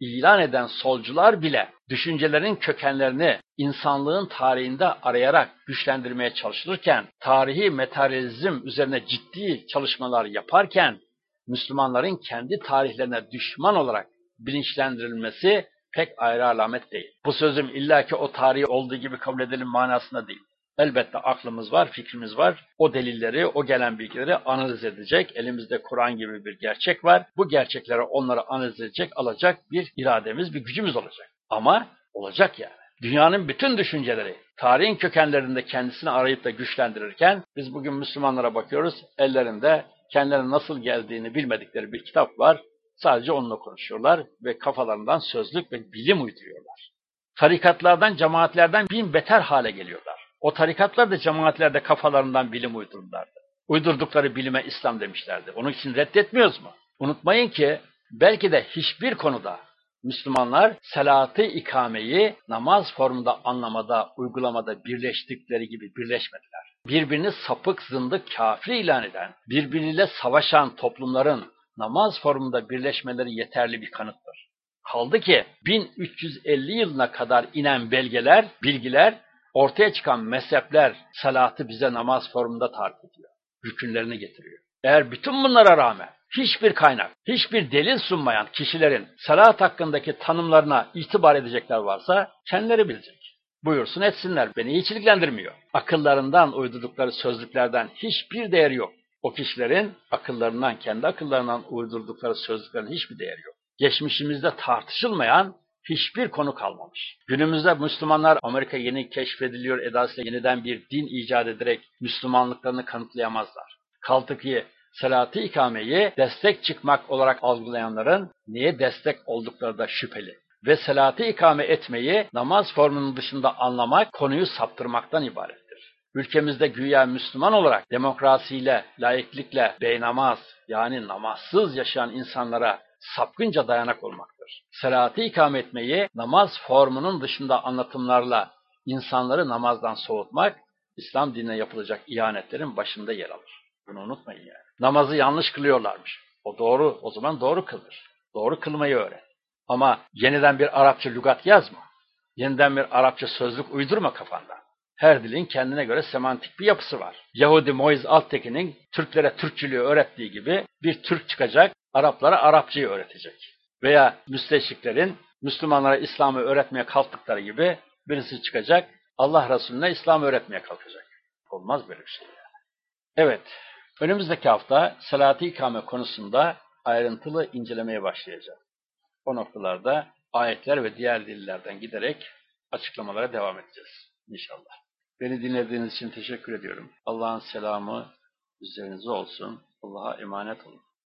ilan eden solcular bile düşüncelerin kökenlerini insanlığın tarihinde arayarak güçlendirmeye çalışılırken, tarihi materyalizm üzerine ciddi çalışmalar yaparken, Müslümanların kendi tarihlerine düşman olarak bilinçlendirilmesi pek ayrı alamet değil. Bu sözüm illaki o tarihi olduğu gibi kabul edelim manasında değil. Elbette aklımız var, fikrimiz var. O delilleri, o gelen bilgileri analiz edecek. Elimizde Kur'an gibi bir gerçek var. Bu gerçekleri onları analiz edecek, alacak bir irademiz, bir gücümüz olacak. Ama olacak yani. Dünyanın bütün düşünceleri, tarihin kökenlerinde kendisini arayıp da güçlendirirken biz bugün Müslümanlara bakıyoruz, ellerinde kendilerine nasıl geldiğini bilmedikleri bir kitap var. Sadece onunla konuşuyorlar ve kafalarından sözlük ve bilim uyduruyorlar. Tarikatlardan, cemaatlerden bin beter hale geliyorlar. O tarikatlar da cemaatlerde kafalarından bilim uydurdulardı. Uydurdukları bilime İslam demişlerdi. Onun için reddetmiyoruz mu? Unutmayın ki belki de hiçbir konuda Müslümanlar salatı ikameyi namaz formunda anlamada, uygulamada birleştikleri gibi birleşmediler. Birbirini sapık, zındık, kafir ilan eden, birbiriyle savaşan toplumların namaz formunda birleşmeleri yeterli bir kanıttır. Kaldı ki 1350 yılına kadar inen belgeler, bilgiler, ortaya çıkan mezhepler salatı bize namaz formunda tarif ediyor. Rükünlerini getiriyor. Eğer bütün bunlara rağmen hiçbir kaynak, hiçbir delil sunmayan kişilerin salat hakkındaki tanımlarına itibar edecekler varsa kendileri bilecek. Buyursun etsinler, beni hiç ilgilendirmiyor. Akıllarından uydurdukları sözlüklerden hiçbir değeri yok. O kişilerin akıllarından, kendi akıllarından uydurdukları sözlüklerin hiçbir değeri yok. Geçmişimizde tartışılmayan hiçbir konu kalmamış. Günümüzde Müslümanlar Amerika yeni keşfediliyor edasıyla yeniden bir din icat ederek Müslümanlıklarını kanıtlayamazlar. Kaldı ki salatı ikameyi destek çıkmak olarak algılayanların niye destek oldukları da şüpheli. Ve salatı ikame etmeyi namaz formunun dışında anlamak konuyu saptırmaktan ibarettir. Ülkemizde güya Müslüman olarak demokrasiyle, laiklikle beynamaz yani namazsız yaşayan insanlara sapkınca dayanak olmaktır. Salatı ikame etmeyi namaz formunun dışında anlatımlarla insanları namazdan soğutmak, İslam dinine yapılacak ihanetlerin başında yer alır. Bunu unutmayın yani. Namazı yanlış kılıyorlarmış. O doğru, o zaman doğru kılır. Doğru kılmayı öğren. Ama yeniden bir Arapça lügat yazma. Yeniden bir Arapça sözlük uydurma kafanda. Her dilin kendine göre semantik bir yapısı var. Yahudi Moiz Altekin'in Türklere Türkçülüğü öğrettiği gibi bir Türk çıkacak, Araplara Arapçayı öğretecek. Veya müsteşriklerin Müslümanlara İslam'ı öğretmeye kalktıkları gibi birisi çıkacak, Allah Resulüne İslam öğretmeye kalkacak. Olmaz böyle bir şey yani. Evet, önümüzdeki hafta salat-ı ikame konusunda ayrıntılı incelemeye başlayacağız. O noktalarda ayetler ve diğer dillerden giderek açıklamalara devam edeceğiz inşallah. Beni dinlediğiniz için teşekkür ediyorum. Allah'ın selamı üzerinize olsun. Allah'a emanet olun.